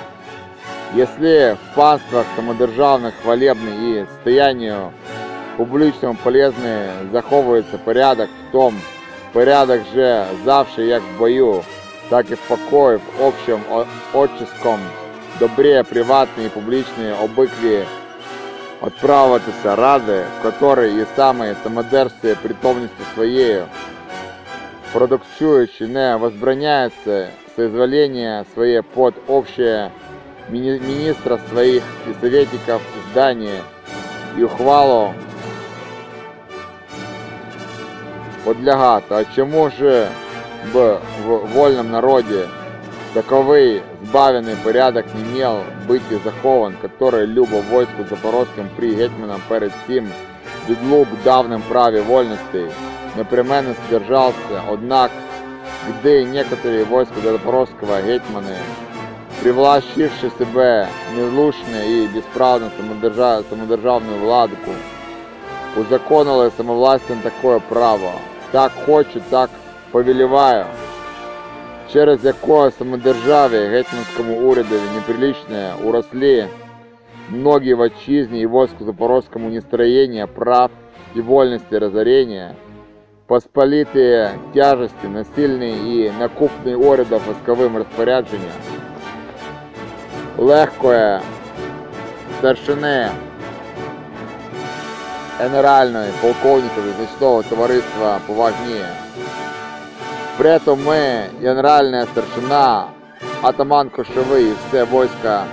Если в панствах самодержавных хвалебный и стоянию публичному полезный заховывается порядок в том, Порядок же завжди як в бою, так і в покої, в общем отчиском, добре, приватні і публічні обиклі отправитися ради, в которой і саме самодержці притомністю своєю, продукчуючи не возбраняется соизволение своє под общее министра своих и советников здания и ухвалу подлягати. А чому ж в вольному народі Таковый збавленный порядок не имел быть и захован, который любо войску запорозьким при гетьманом перед цим відлук давним праві вольностей непременно сдержался, однак, где некоторые войска запорозского гетьманы, привлащивши себе незлушне і безправну самодержа... самодержавну владку, узаконили самовластям такое право. Так хочу, так повеліваю через якого самодержаві гетьманському урядові неприличне уросли многие в отчизне и войску запорожскому нестроения прав и вольности разорения, посполитые тяжести, насильные и накупные урядов восковым распоряджением, легкое старшини генеральної полковникові значного товариства поважніє. При этом ми, генеральная старшина, атаман Кошовий і все войско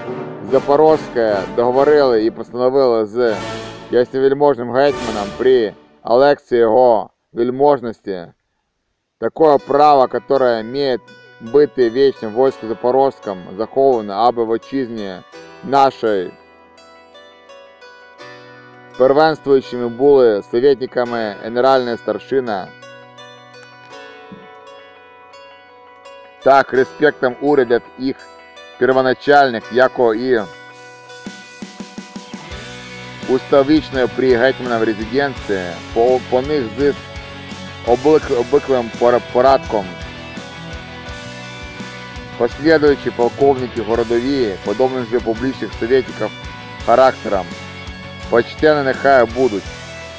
Запорозьке договорили і постановили з яснівельможним гетьманом при Алексії його вельможності. Такое право, которое имеет бути вічно в войску Запорозьком заховано, аби в отчизні нашої первенствуючими були советниками генеральна старшина так респектом урядів їх первоначальних, яко і уставічною при гетьмана в резиденції, по, по них з обиклим порадком. Последуючі полковники городові, подобних же публічних советників характером, почтені нехай будуть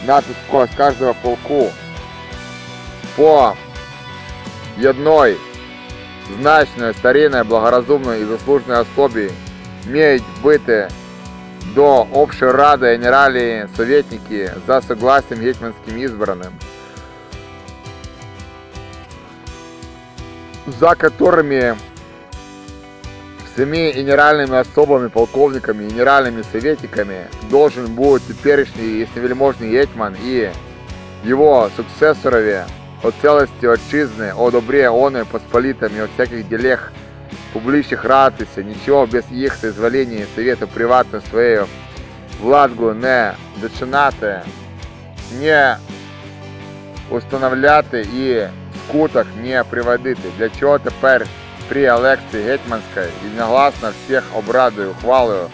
натиску з кожного полку по одной значної, старинної, благоразумної і заслуженої особі мають бити до общої ради генералі советники за согласием гетьманським избранным, за которыми всеми генеральными особами, полковниками, генеральными советниками должен будет теперешний, если вельможный гетьман и его сукцессорове о целости отчизны, о добре оны посполитам и о всяких делех публичных радуйся, ничего без их соизволения и совета приватно своєю владгу не дочинати, не установляти і скуток не приводити. Для чого тепер при Алексії Гетьманській единогласно всіх обрадою ухвалою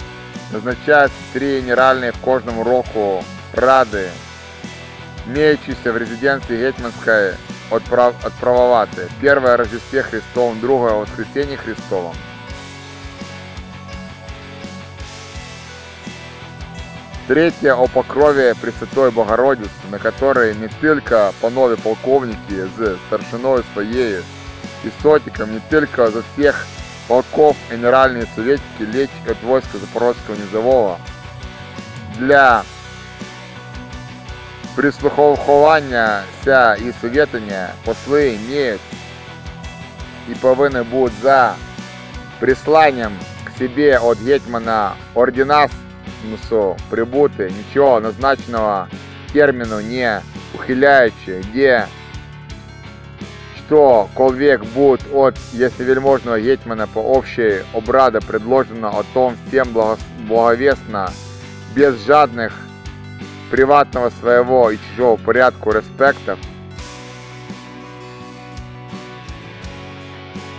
назначаються три генеральні в кожному року ради, имеющиеся в резиденции Гетьманской отправ... отправоваты. Первое о Рождестве Христовом, другое о Воскресении Христовом. Третье о покрове Пресвятой Богородицы, на которой не только панове полковники з старшиною своєю і сотником, не только за всех полков генеральные советники лечь от войска Запорожского низового для прислуховування ся і совєтання посли мають і повинні бути за присланням к себе от гетьмана ординасмусу прибути, нічого назначеного терміну не ухиляючи, где что колвек будет от ясновельможного гетьмана по общей обрада предложено о том всем благо- благовестно, без жадных приватного своего и чужого порядку респектов,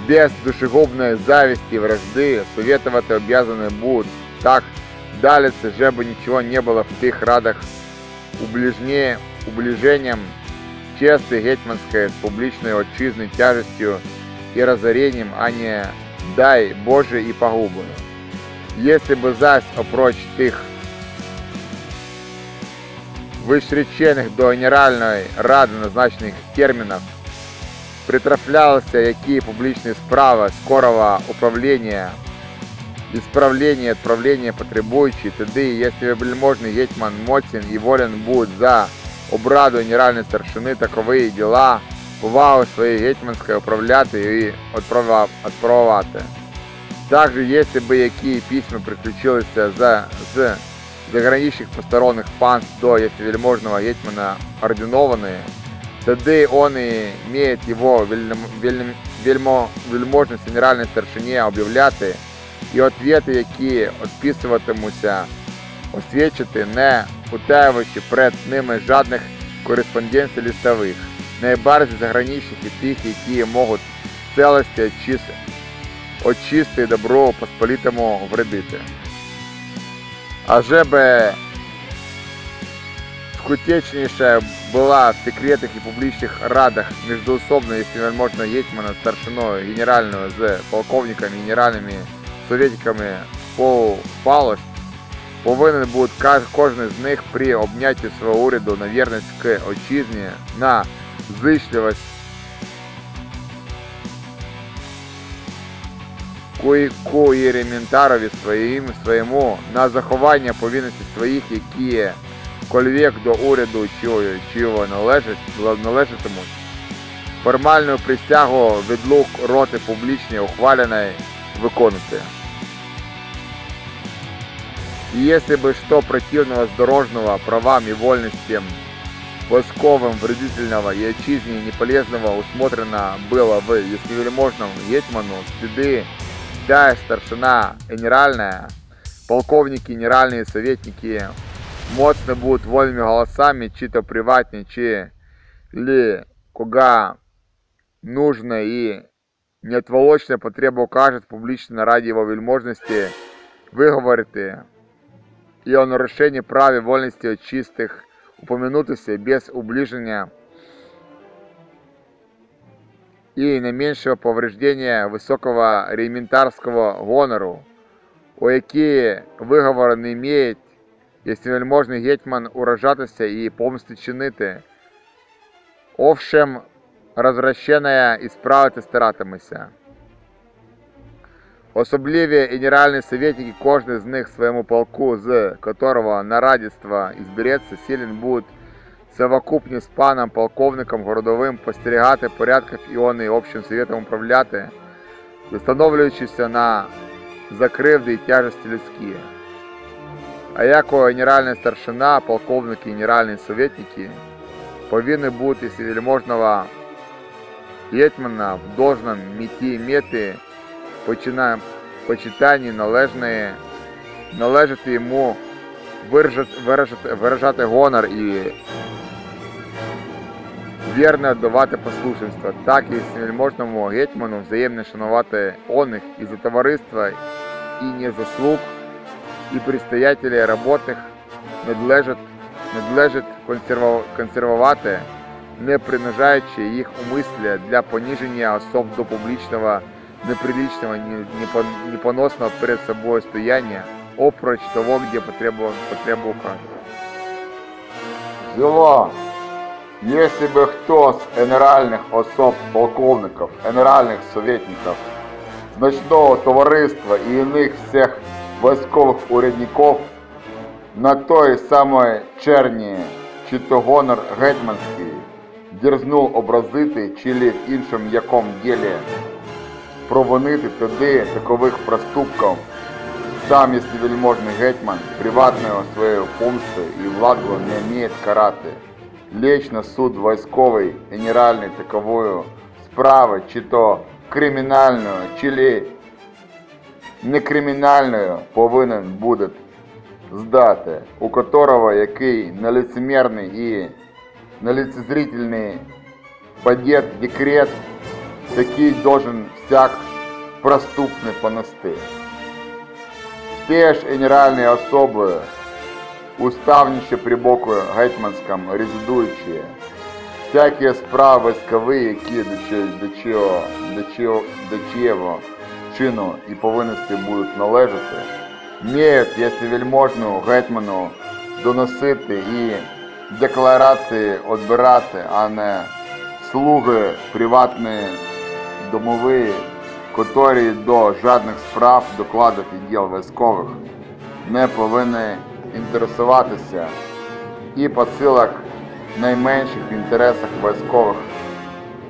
без душегубной зависти и вражды советовать обязаны будут. Так далее, же бы ничего не было в тих радах уближне, уближением чести гетьманской с публичной отчизной тяжестью и разорением, а не дай Боже и погубы. Если бы зась опроч тих вищеречених до Генеральної Ради назначених термінів притрафлялися які публічні справи скорого управління Исправление, отправление потребующий, тоді, если вельможний гетьман моцен і волен будет за обраду генеральної старшини такові діла, повагу своєї гетьманської управляти і відправувати. Также, если бы які письма приключилися за, з заграничных посторонних панств до ясновельможного гетьмана ординованные, тоді он и имеет его вельном- вельном- вельмо, вельможність генеральній старшині об'являти і ответи, які відписуватимуться, освічити, не утаюючи перед ними жодних кореспонденцій листових, найбільш заграничних і тих, які можуть целості очисти, добро посполітому вредити. А же би скутечніша була в секретних і публічних радах міждоусобно, якщо возможно, гетьмана старшиною генеральною з полковниками, генеральними советниками по палость, повинен буде ка- кожен з них при обнятті свого уряду на вірність к отчизні, на зичливість Кої- коєрементарові своїм своєму на заховання повинності своїх, які кольвек до уряду чого, чого належить, належатимуть. Формальну присягу відлук роти публічні ухваленої виконувати. И если бы что противного здорожного правам и вольностям войсковым вредительного и отчизне неполезного усмотрено было в ясновельможном гетьману стыды, да старшина генеральная, полковники, генеральные советники моцно будут вольными голосами, чи то приватні, чи ли кога нужно и неотволочная потреба укажет публично на раді его вельможности виговорити і о нарушенні прав і вольності от чистих упомянутися без уближення И наименьшего повреждения высокого рементарского гонору, у які виговор не имеет, если вельможний гетьман уражатися і помсти чинити, овшем розвращеная і справити старатимеся. Особливі генеральні советники, кожен з них своєму полку, з которого нарадівства избереться, силен будет совокупні з паном полковником городовим постерігати порядків іони общим советом управляти, встановлюючися на закривди і тяжесті людські. А яко генеральний старшина, полковники і генеральні советники повинні бути, якщо вельможного гетьмана в должном меті мети почитанні належної, належати йому виражати, виражати, виражати гонор і вірно давати послушенство, так і вельможному гетьману взаємно шанувати оних і за товариства, і не заслуг, і предстоятелей роботних надлежить, консервувати, не принижаючи їх умислі для пониження особ до публічного неприличного, непоносного перед собой стояния, опроч того, где потребовал, потребовал Зело, если бы кто с генеральных особ полковников, генеральных советников, значного товариства и иных всех войсковых урядников на той самой черні, чи то гонор гетьманський, дерзнув образити, чи ли в іншому яком ділі провинити тоді такових проступків, сам, если вельможний гетьман приватною своєю помстою і владою не вміє карати, лечь на суд військовий, генеральний таковою справи, чи то кримінальною, чи ли не кримінальною повинен буде здати, у которого який нелицемерний і нелицезрительний падет декрет такий должен всяк проступний понести. Теж генеральні особи, уставніше при боку гетьманському резидуючі, всякі справи військові, які до чого, до чого, до чого, чину і повинності будуть належати, мають, якщо вельможну гетьману доносити і декларації відбирати, а не слуги приватні домові, котрі до жодних справ, докладів і діл військових не повинні інтересуватися і по силах найменших в інтересах військових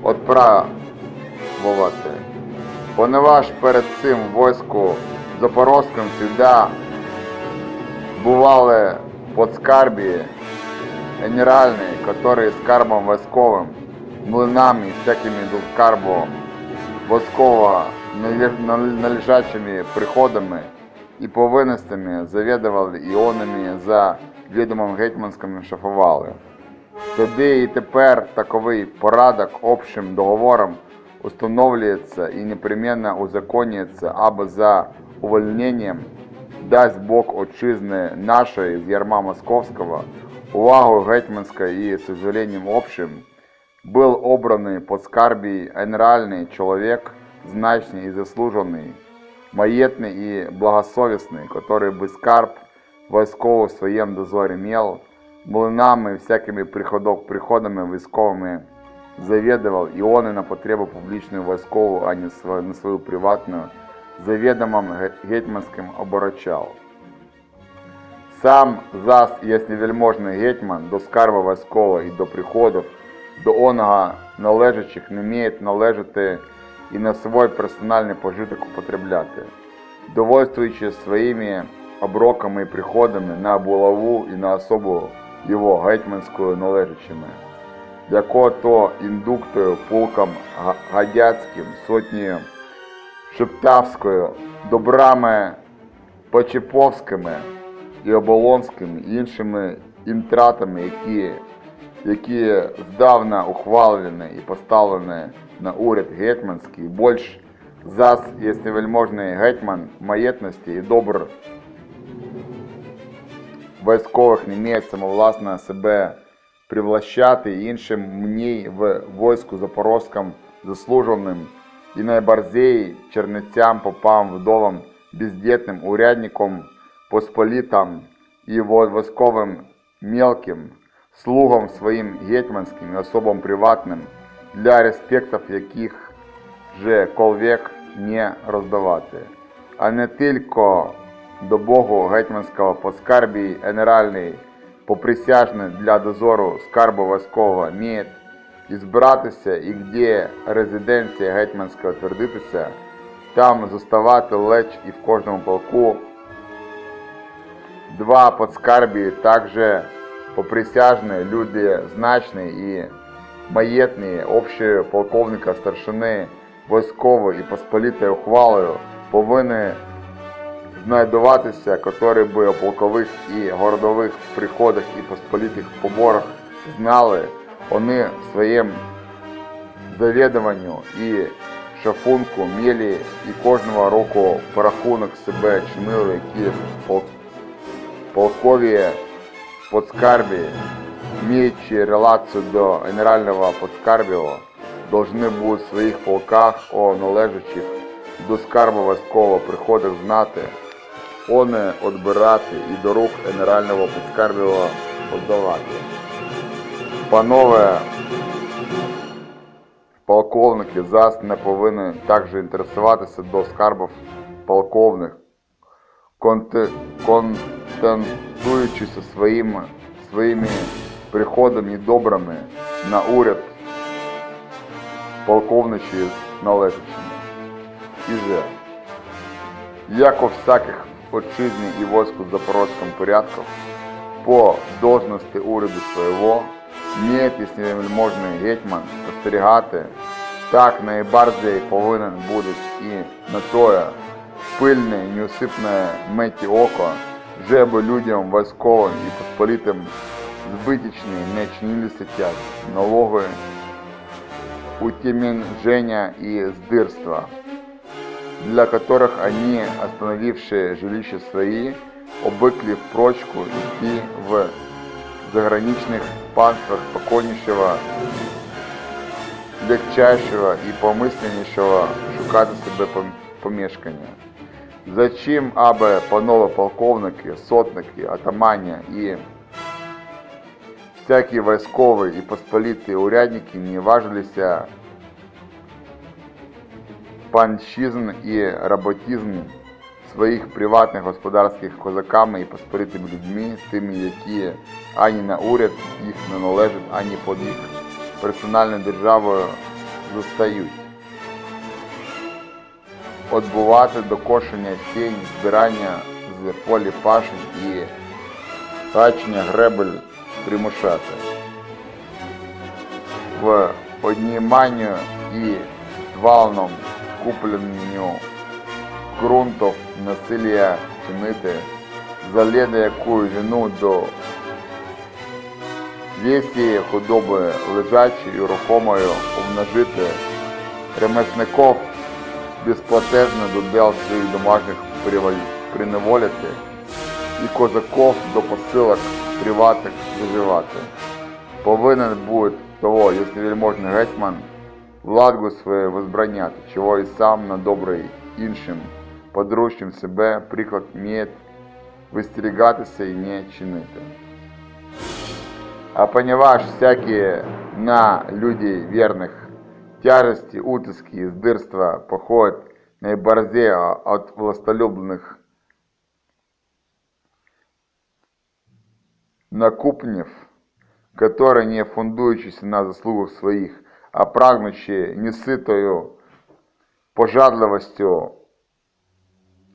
відправувати. Поневаж перед цим войску Запорозьким завжди бували подскарбі генеральні, які скарбом військовим, млинами, всякими до скарбу нал- належачими приходами і повинностями завідували іонами за відомим гетьманським шафували. Тоді і тепер таковий порядок общим договором установлюється і непременно узаконюється або за увольненням дасть Бог отчизни нашої з ярма московського, увагу гетьманської і созволенням общим, был обраний по скарбі генеральний чоловік, значний і заслужений, маєтний і благосовісний, который би скарб військовий в своєму дозорі мел, млинами, всякими приходок, приходами військовими заведував, і он і на потребу публічну військову, а не сва- на свою приватну, заведомым ге- гетьманським оборочав. Сам зас, якщо вельможний гетьман, до скарба військового і до приходів, до оного належачих не вміє належати і на свій персональний пожиток употребляти, довольствуючи своїми оброками і приходами на булаву і на особу його гетьманською належачими, яко то індуктою, полком гадяцьким, сотнею Шептавською, добрами Почеповськими і Оболонськими, і іншими інтратами, які, які здавна ухвалені і поставлені на уряд гетьманський, більш зас, якщо вельможний гетьман маєтності і добр військових не має самовласно себе привлащати іншим мені в війську запорозькому заслуженим і найбарзей черницям, попам, вдовам, бездітним, урядникам, посполітам і військовим мелким, слугам своїм гетьманським і особам приватним, для респектів яких же колвек не роздавати, а не тільки до Богу гетьманського по скарбі генеральний, поприсяжний для дозору скарбу військового міє і збиратися, і де резиденція гетьманська твердитися, там зоставати леч і в кожному полку два подскарбі также поприсяжні люди значні і маєтні общі полковника старшини військової і посполітою ухвалою повинні знайдуватися, які би о полкових і городових приходах і посполітих поборах знали, вони в своєму завідуванню і шафунку мєлі і кожного року порахунок себе чинили, які пол- полкові подскарбі, маючи релацію до генерального подскарбіва, должны будуть в своїх полках о належачих до скарбу військового приходах знати, оне відбирати і до рук генерального подскарбіва віддавати. Панове полковники ЗАС не повинні також інтересуватися до скарбів полковних, конте- контентуючися своїми, своїми приходами і добрами на уряд полковничі належачими. І же, як у всяких отчизні і войску запорозькому порядку, по должності уряду своєго, має вельможний гетьман спостерігати, так найбарзей повинен буде і на тоє пильне, неусипне меті око, жеби людям військовим і посполітим збитічні не чинилися тяжкі, налоги, утеменжения и сдырства, для которых они, остановившие жилища свои, обыкли в прочку идти в заграничных панствах спокойнейшего, легчайшего и помисленнішого шукати себе пом- помешкання. Зачем аби панове полковники, сотники, атамання і всякие войсковые и посполитые урядники не важилися панщизм і роботизм своїх приватних господарських козаками і посполитими людьми, тими, які ані на уряд їх не належать, ані під їх персональною державою застають. Отбувати до кошення сінь, збирання з полі пашень і тачення гребель примушати. В одніманню і валном купленню ґрунтов насилля чинити, заледи яку жену до весі худоби лежачою рухомою умножити, ремесников безплатежно до дел своїх домашніх приневолити і козаков до посилок приватних заживати. Повинен буде того, якщо вельможний гетьман, владу свою возбраняти, чого і сам на добрий іншим, подручним себе приклад має вистерігатися і не чинити. А поневаж всякие на людей верных тяжести, утиски и здырства походят наиборзее от властолюбленных накупнев, которые не фундуючися на заслугах своих, а прагнучи неситою пожадливостю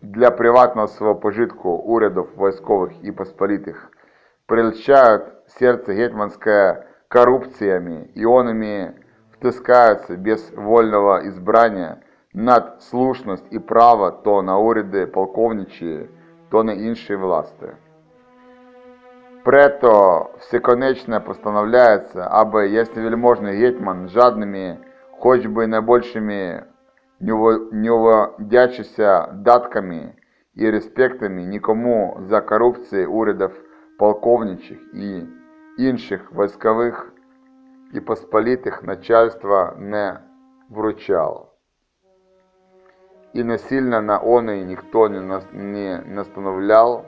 для приватного свого пожитку урядов войсковых и посполитых, прельщают сердце гетманское коррупциями, и он ими втискаются без вольного избрания над слушность и право то на уряди полковничі, то на інші власти. Прето всеконечне постановляється, аби вельможний гетьман жадними, хоч би найбільшими неводячися датками і респектами нікому за корупції урядів полковничих і інших військових і посполитих начальства не вручало. И насильно на оной никто не, нас- не настановлял,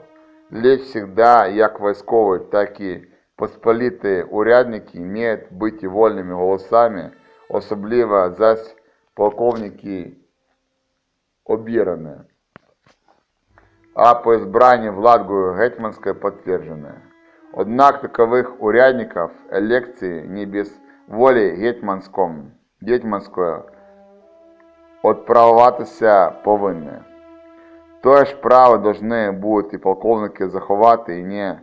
лечь всегда, як войсковые, так и посполитые урядники имеют быть и вольными голосами, особливо зась полковники обирані, а по избранию владгою гетьманской подтвержденное. Однак таковых урядников элекции не без воли гетьманском, гетьманської отправуватися повинні. Тое ж право должны будуть і полковники заховати і не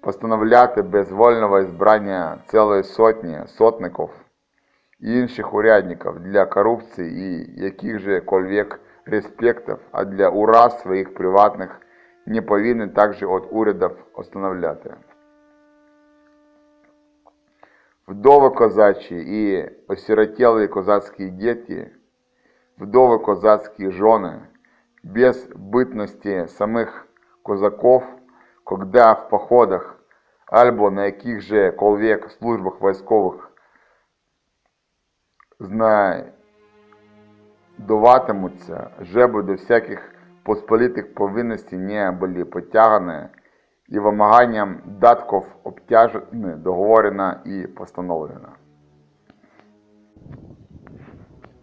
постановляти без вольного ізбрання цілої сотні сотників і інших урядників для корупції і яких же кольвек респектів, а для ураз своїх приватних не повинні також від урядів остановляти. Вдови козачі і осиротілі козацькі діти, вдови козацькі жони, без бытности самих козаков, когда в походах альбо на яких же колвек службах військових знайдуватимуться, жеби до всяких посполитих повинностей не були потягані і вимаганням датков обтяжені, договорено і постановлено.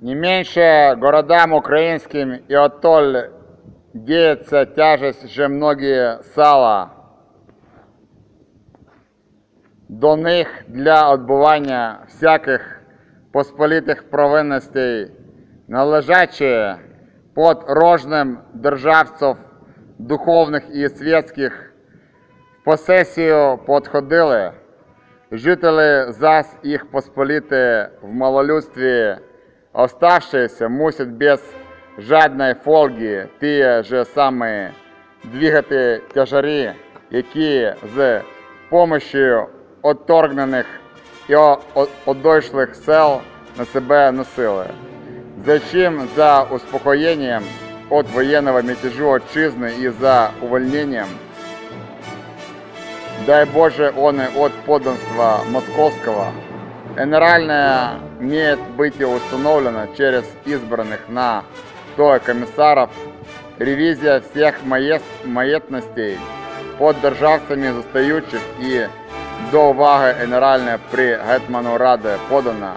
Не меньше городам украинским и оттоль деется тяжесть же многие сала до них для відбування всяких посполитих провинностей, належачі під рожним державців духовних і світських в посесію подходили, жителі зас їх посполити в малолюдстві оставшиеся мусять без жадної фольги ті же самі двигати тяжарі, які з помощью отторгнених і одойшлих сел на себе носили. Зачем за успокоєнням от воєнного мятежу отчизни і за увольненням. Дай Боже, он и от подданства московского, генеральное имеет быть и установлено через избранных на то комиссаров, ревизия всех маєтностей под державцями застаючих і до уваги генеральної при Гетману Ради подана,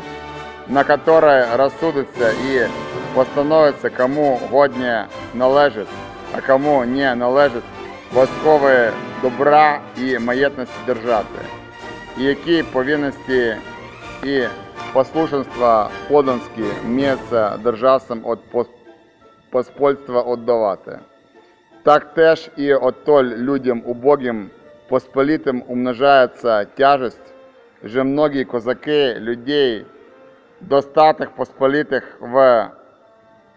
на которой розсудиться і постановиться, кому годне належить, а кому не належить військові добра і маєтності держати, і які повинності і послушенства поданські м'ється державцям пос- поспольства віддавати. Так теж і отоль людям убогим, посполитим умножається тяжесть, же многие козаки людей, достаток посполитих в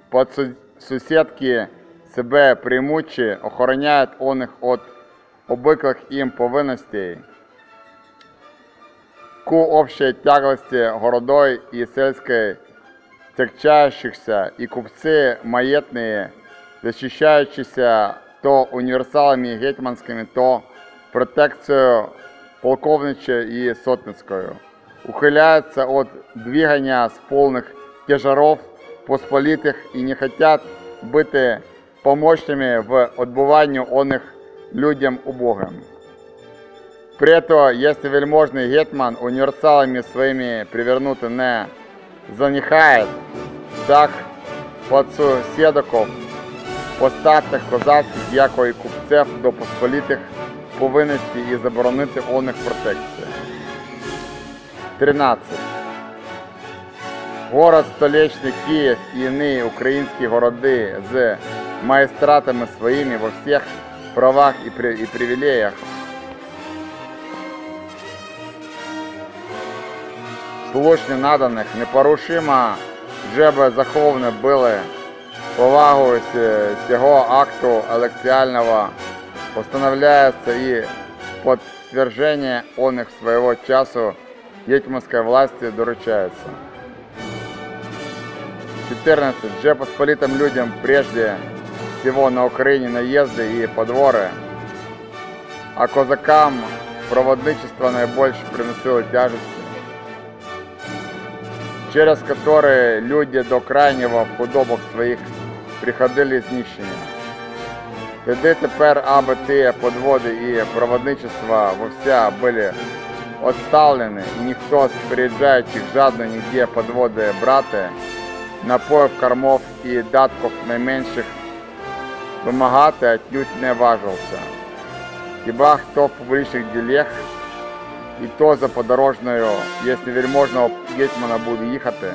подсусідки себе приймучи, охороняють оних від обиклих їм повинностей, ку общей тяглости городой и сельской тягчающихся, и купцы маетные, защищающиеся то универсалами гетьманскими, то протекцию полковничою и сотницкою, ухиляются от двигания с полных тяжаров посполитых и не хотят бути помощними в отбуванню оних людям убогим. Прето, если вельможний гетьман універсалами своїми привернути не заніхає, так подсусідоков, постатних козацьких, яко і купців до посполітих повинності і заборонити оних протекцій. 13. Город столичний Київ і іні українські городи з майстратами своїми во всіх правах і привілеях слушні наданих непорушимо вже би заховані були повагою з цього акту елекціального постановляється і підтвердження оних свого часу гетьманської власті доручається. 14. Же посполитым людям прежде всего на Украине наезды и подворы, а козакам проводничество наибольше приносило тяжести, через которые люди до крайнего в худобах своих приходили знищення. Тоді тепер, аби ті подводи і проводничество вовся були отставлені, і ніхто з приїжджаючих жадно нігде подводи брати, напоїв, кормов і датків найменших вимагати отнюдь не важився. Хіба хто в публічних ділях, і то за подорожною, якщо вельможного гетьмана буде їхати,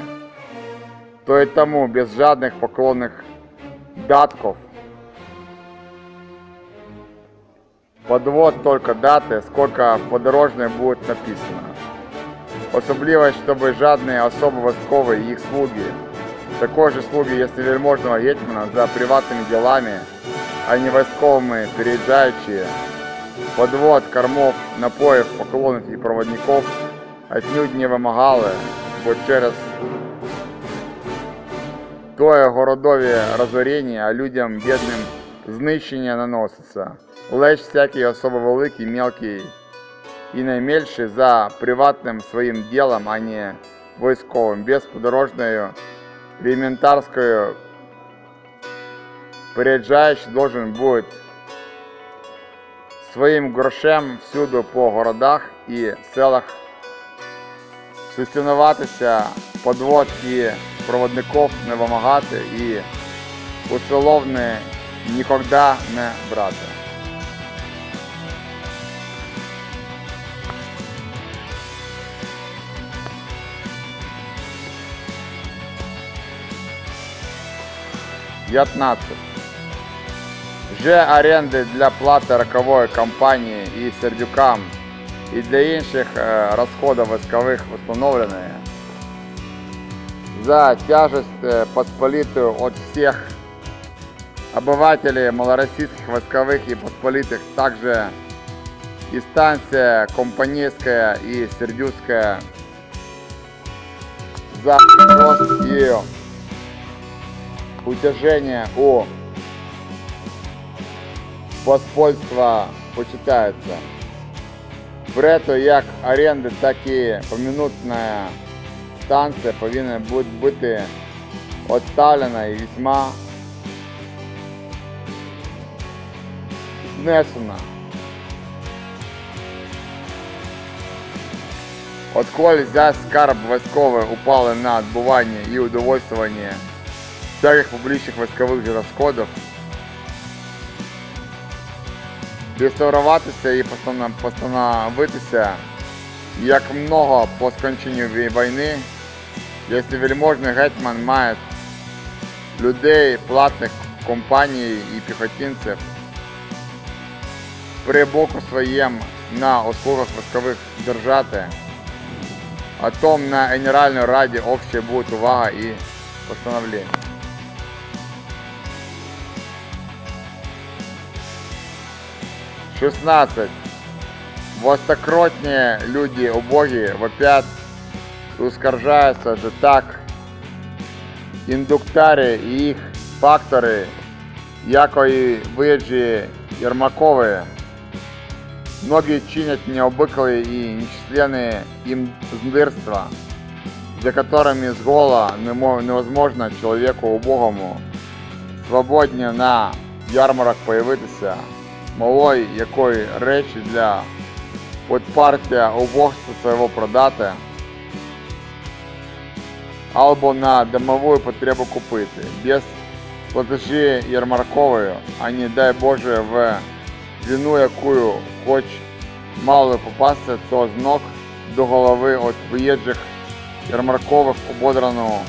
то і тому без жадних поклонних датків подвод только даты, сколько в подорожной будет написано. Особливо, чтобы жадные особо восковые и их слуги, такой же слуги, если вельможного гетьмана, за приватными делами, а не войсковыми переезжающие, подвод, кормов, напоїв, поклонів і проводників отнюдь не вимагали, бо через тое городові розоріння, людям бідним знищення наноситься. Леч всякий особо великий, мелкий і наймельший за приватним своїм ділом, а не військовим, без подорожною рементарською Приезжающий должен будет своїм грошем всюди по городах і селах сустінуватися подвод і проводників не вимагати і условне ніколи не брати. П'ятнадцять. Вже оренди для плати рокової компанії і сердюкам і для інших е, розходів військових встановлені. За тяжесть е, посполитую от всех обывателей малороссийских войсковых и посполитых, также и станция Компанейская и Сердюская за рост и утяжение у поспольства почитається. Прето як оренди, так і помінутна станція повинна бу- бути відставлена і весьма знесена. Отколи взять скарб військовий упали на відбування і удовольствування всяких публічних військових розходів, реставруватися і постановитися як много по сконченню війни, якщо вельможний гетьман має людей, платних компаній і піхотинців при боку своєм на услугах військових держати, а том на Генеральній Раді общая буде увага і постановлення. 16. Востокротні люди убогі вопят і ускаржаються, що так індуктарі і їх фактори, якої виїжджі Єрмакові, многие чинят необыклые и нечисленные им здырства, за которыми с гола немо- невозможно человеку убогому свободні на ярмарок появитися, малої якої речі для подпартія убогства свого продати, або на домову потребу купити, без платежі ярмаркової, а не дай Боже в вину якую хоч мало попасти, то з ног до голови от виїжджих ярмаркових ободраному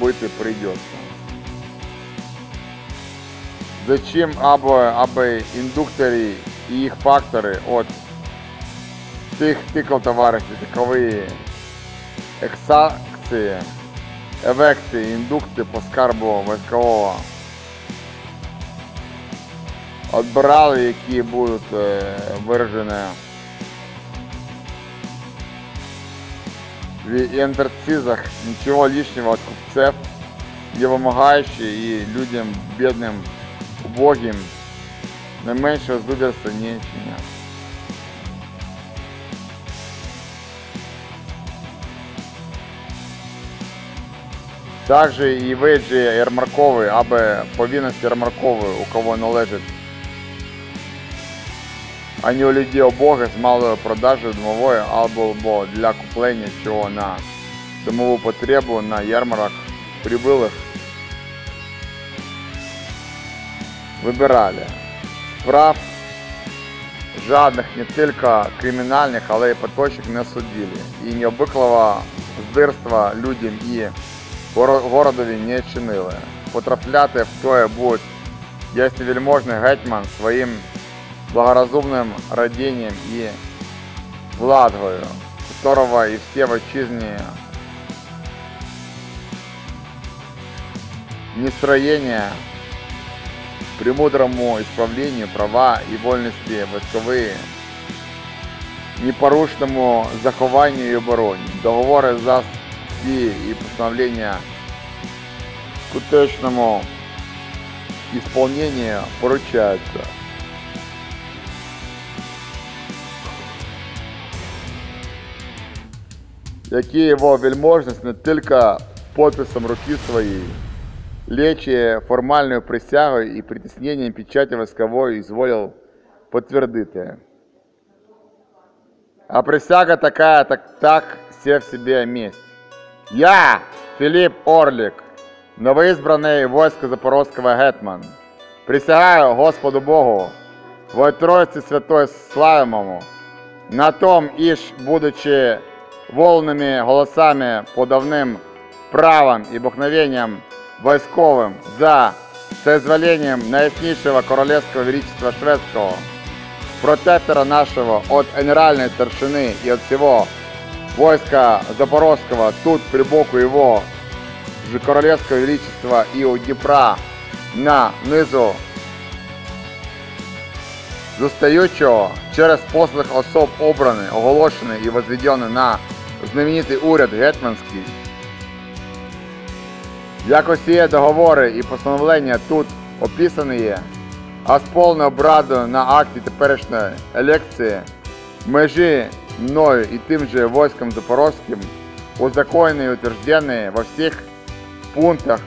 бити прийдеться. Зачем або, аби індуктори і їх фактори. От. Тих тикал товарищів, такові ексакції, евекти, індукти по скарбу військового отбирали, які будуть е, виражені. В інтерцизах, нічого лишнього від купців, є вимагаючі і людям бідним, убогим, не злидерства не чинять. Также і виджі ярмаркові, аби повинності ярмаркової, у кого належить ані у людей обоги з малою продажею домової або для куплення чого на домову потребу на ярмарок прибылых вибирали. Справ жадних не тільки кримінальних, але й поточок не судили. І необиклого здирства людям і горо- городові не чинили. Потрапляти в тоє будуть, якщо вельможний гетьман своїм благоразумным родением и владгою, которого и все в отчизне нестроения премудрому исправлению права и вольности войсковые, непорушному захованию и обороне, договоры за и постановления к уточному исполнению поручаются. які його вельможність не тільки подписом руки своєї, лечі формальною присягою і притисненням печаті військової изволил підтвердити. А присяга такая, так, так все в себе месть. Я, Филипп Орлик, новоизбранный войско Запорожского гетман, присягаю Господу Богу, во Троице Святой Славимому, на том, иш, будучи волними голосами по давним правам и обыкновениям войсковым за соизволением наиснейшего королевского величества шведского, протектора нашего от генеральной старшины и от всего войска Запорожского, тут при боку его же королевского величества и у Днепра на низу зостаючого через послих особ обраний, оголошений і возведений на знаменитий уряд гетьманський. Як усі договори і постановлення тут описані є, а з повною обрадою на акті теперішньої елекції межі мною і тим же войском Запорозьким узаконені і утверждені во всіх пунктах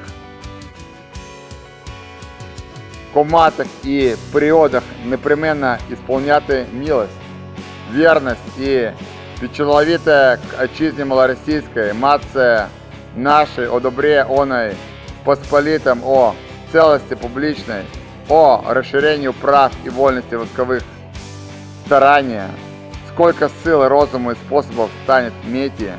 коматах і періодах непременно ісполняти милость, вірність і підчоловіте к отчизне малоросійської, матце нашей о добре оной посполитом, о целости публичной, о расширению прав и вольности восковых старания, сколько сил, розума и способов станет мети,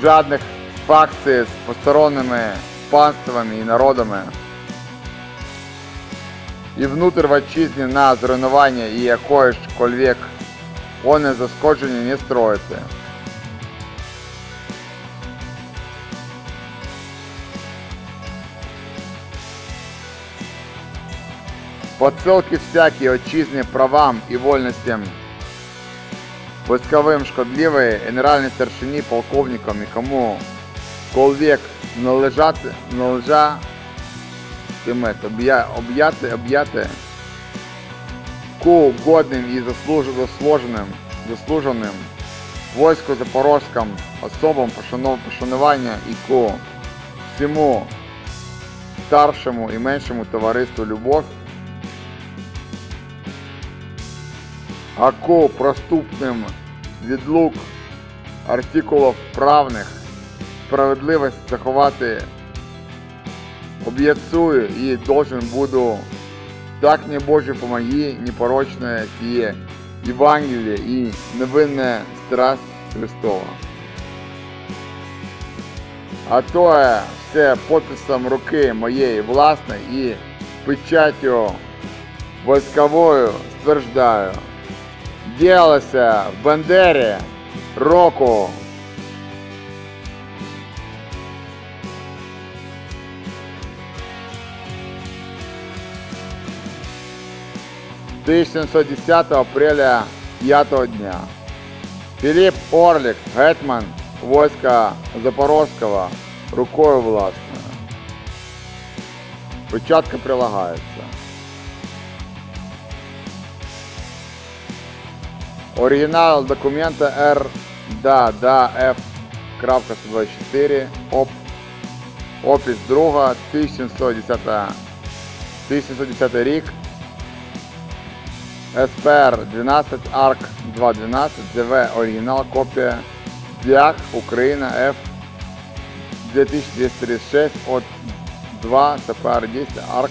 жадных факций с посторонними панствами и народами, і внутрь в отчизні на зруйнування і якої ж кольвек вони заскоджені не строїться. Посилки всякі отчизні правам і вольностям. Військовим шкодливої генеральній старшині полковникам і кому колвік належати, належа тимет, об'я, об'яти, об'яти ку годним і заслуж, заслуженим, заслуженим войску запорозьким особам пошанування і ку всьому старшому і меншому товариству любов, а ку проступним відлук артикулів правних справедливість заховати об'яцую і должен буду так не Боже помоги, непорочное тие Євангеліє і невинна страсть Христова. А то все підписом руки моєї власної і печаттю військовою ствердждаю. Ділося в Бандері року 1710 апреля 5 дня. Филипп Орлик, гетман войска Запорозького, рукою власною. Печатка прилагається. Оригінал документа Р да, да. 124, ОП, опис друга, 1710, 1710 рік, СПР 12, АРК 212, ДВ оригінал, копія, Дяк, Україна, F 2236 от 2, СПР 10, АРК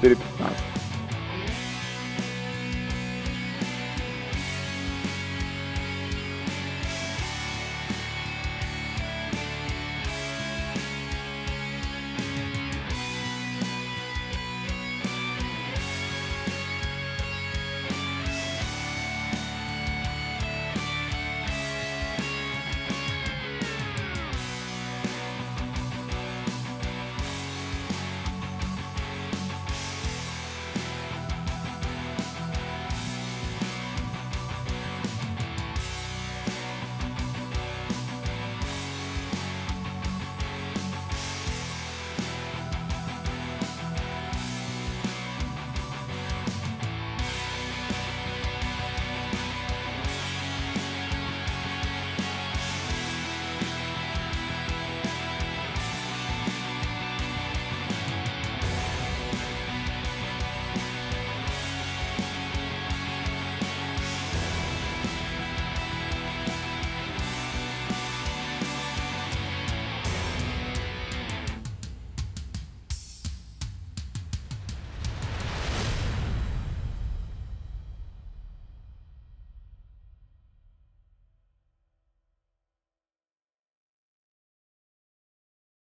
415.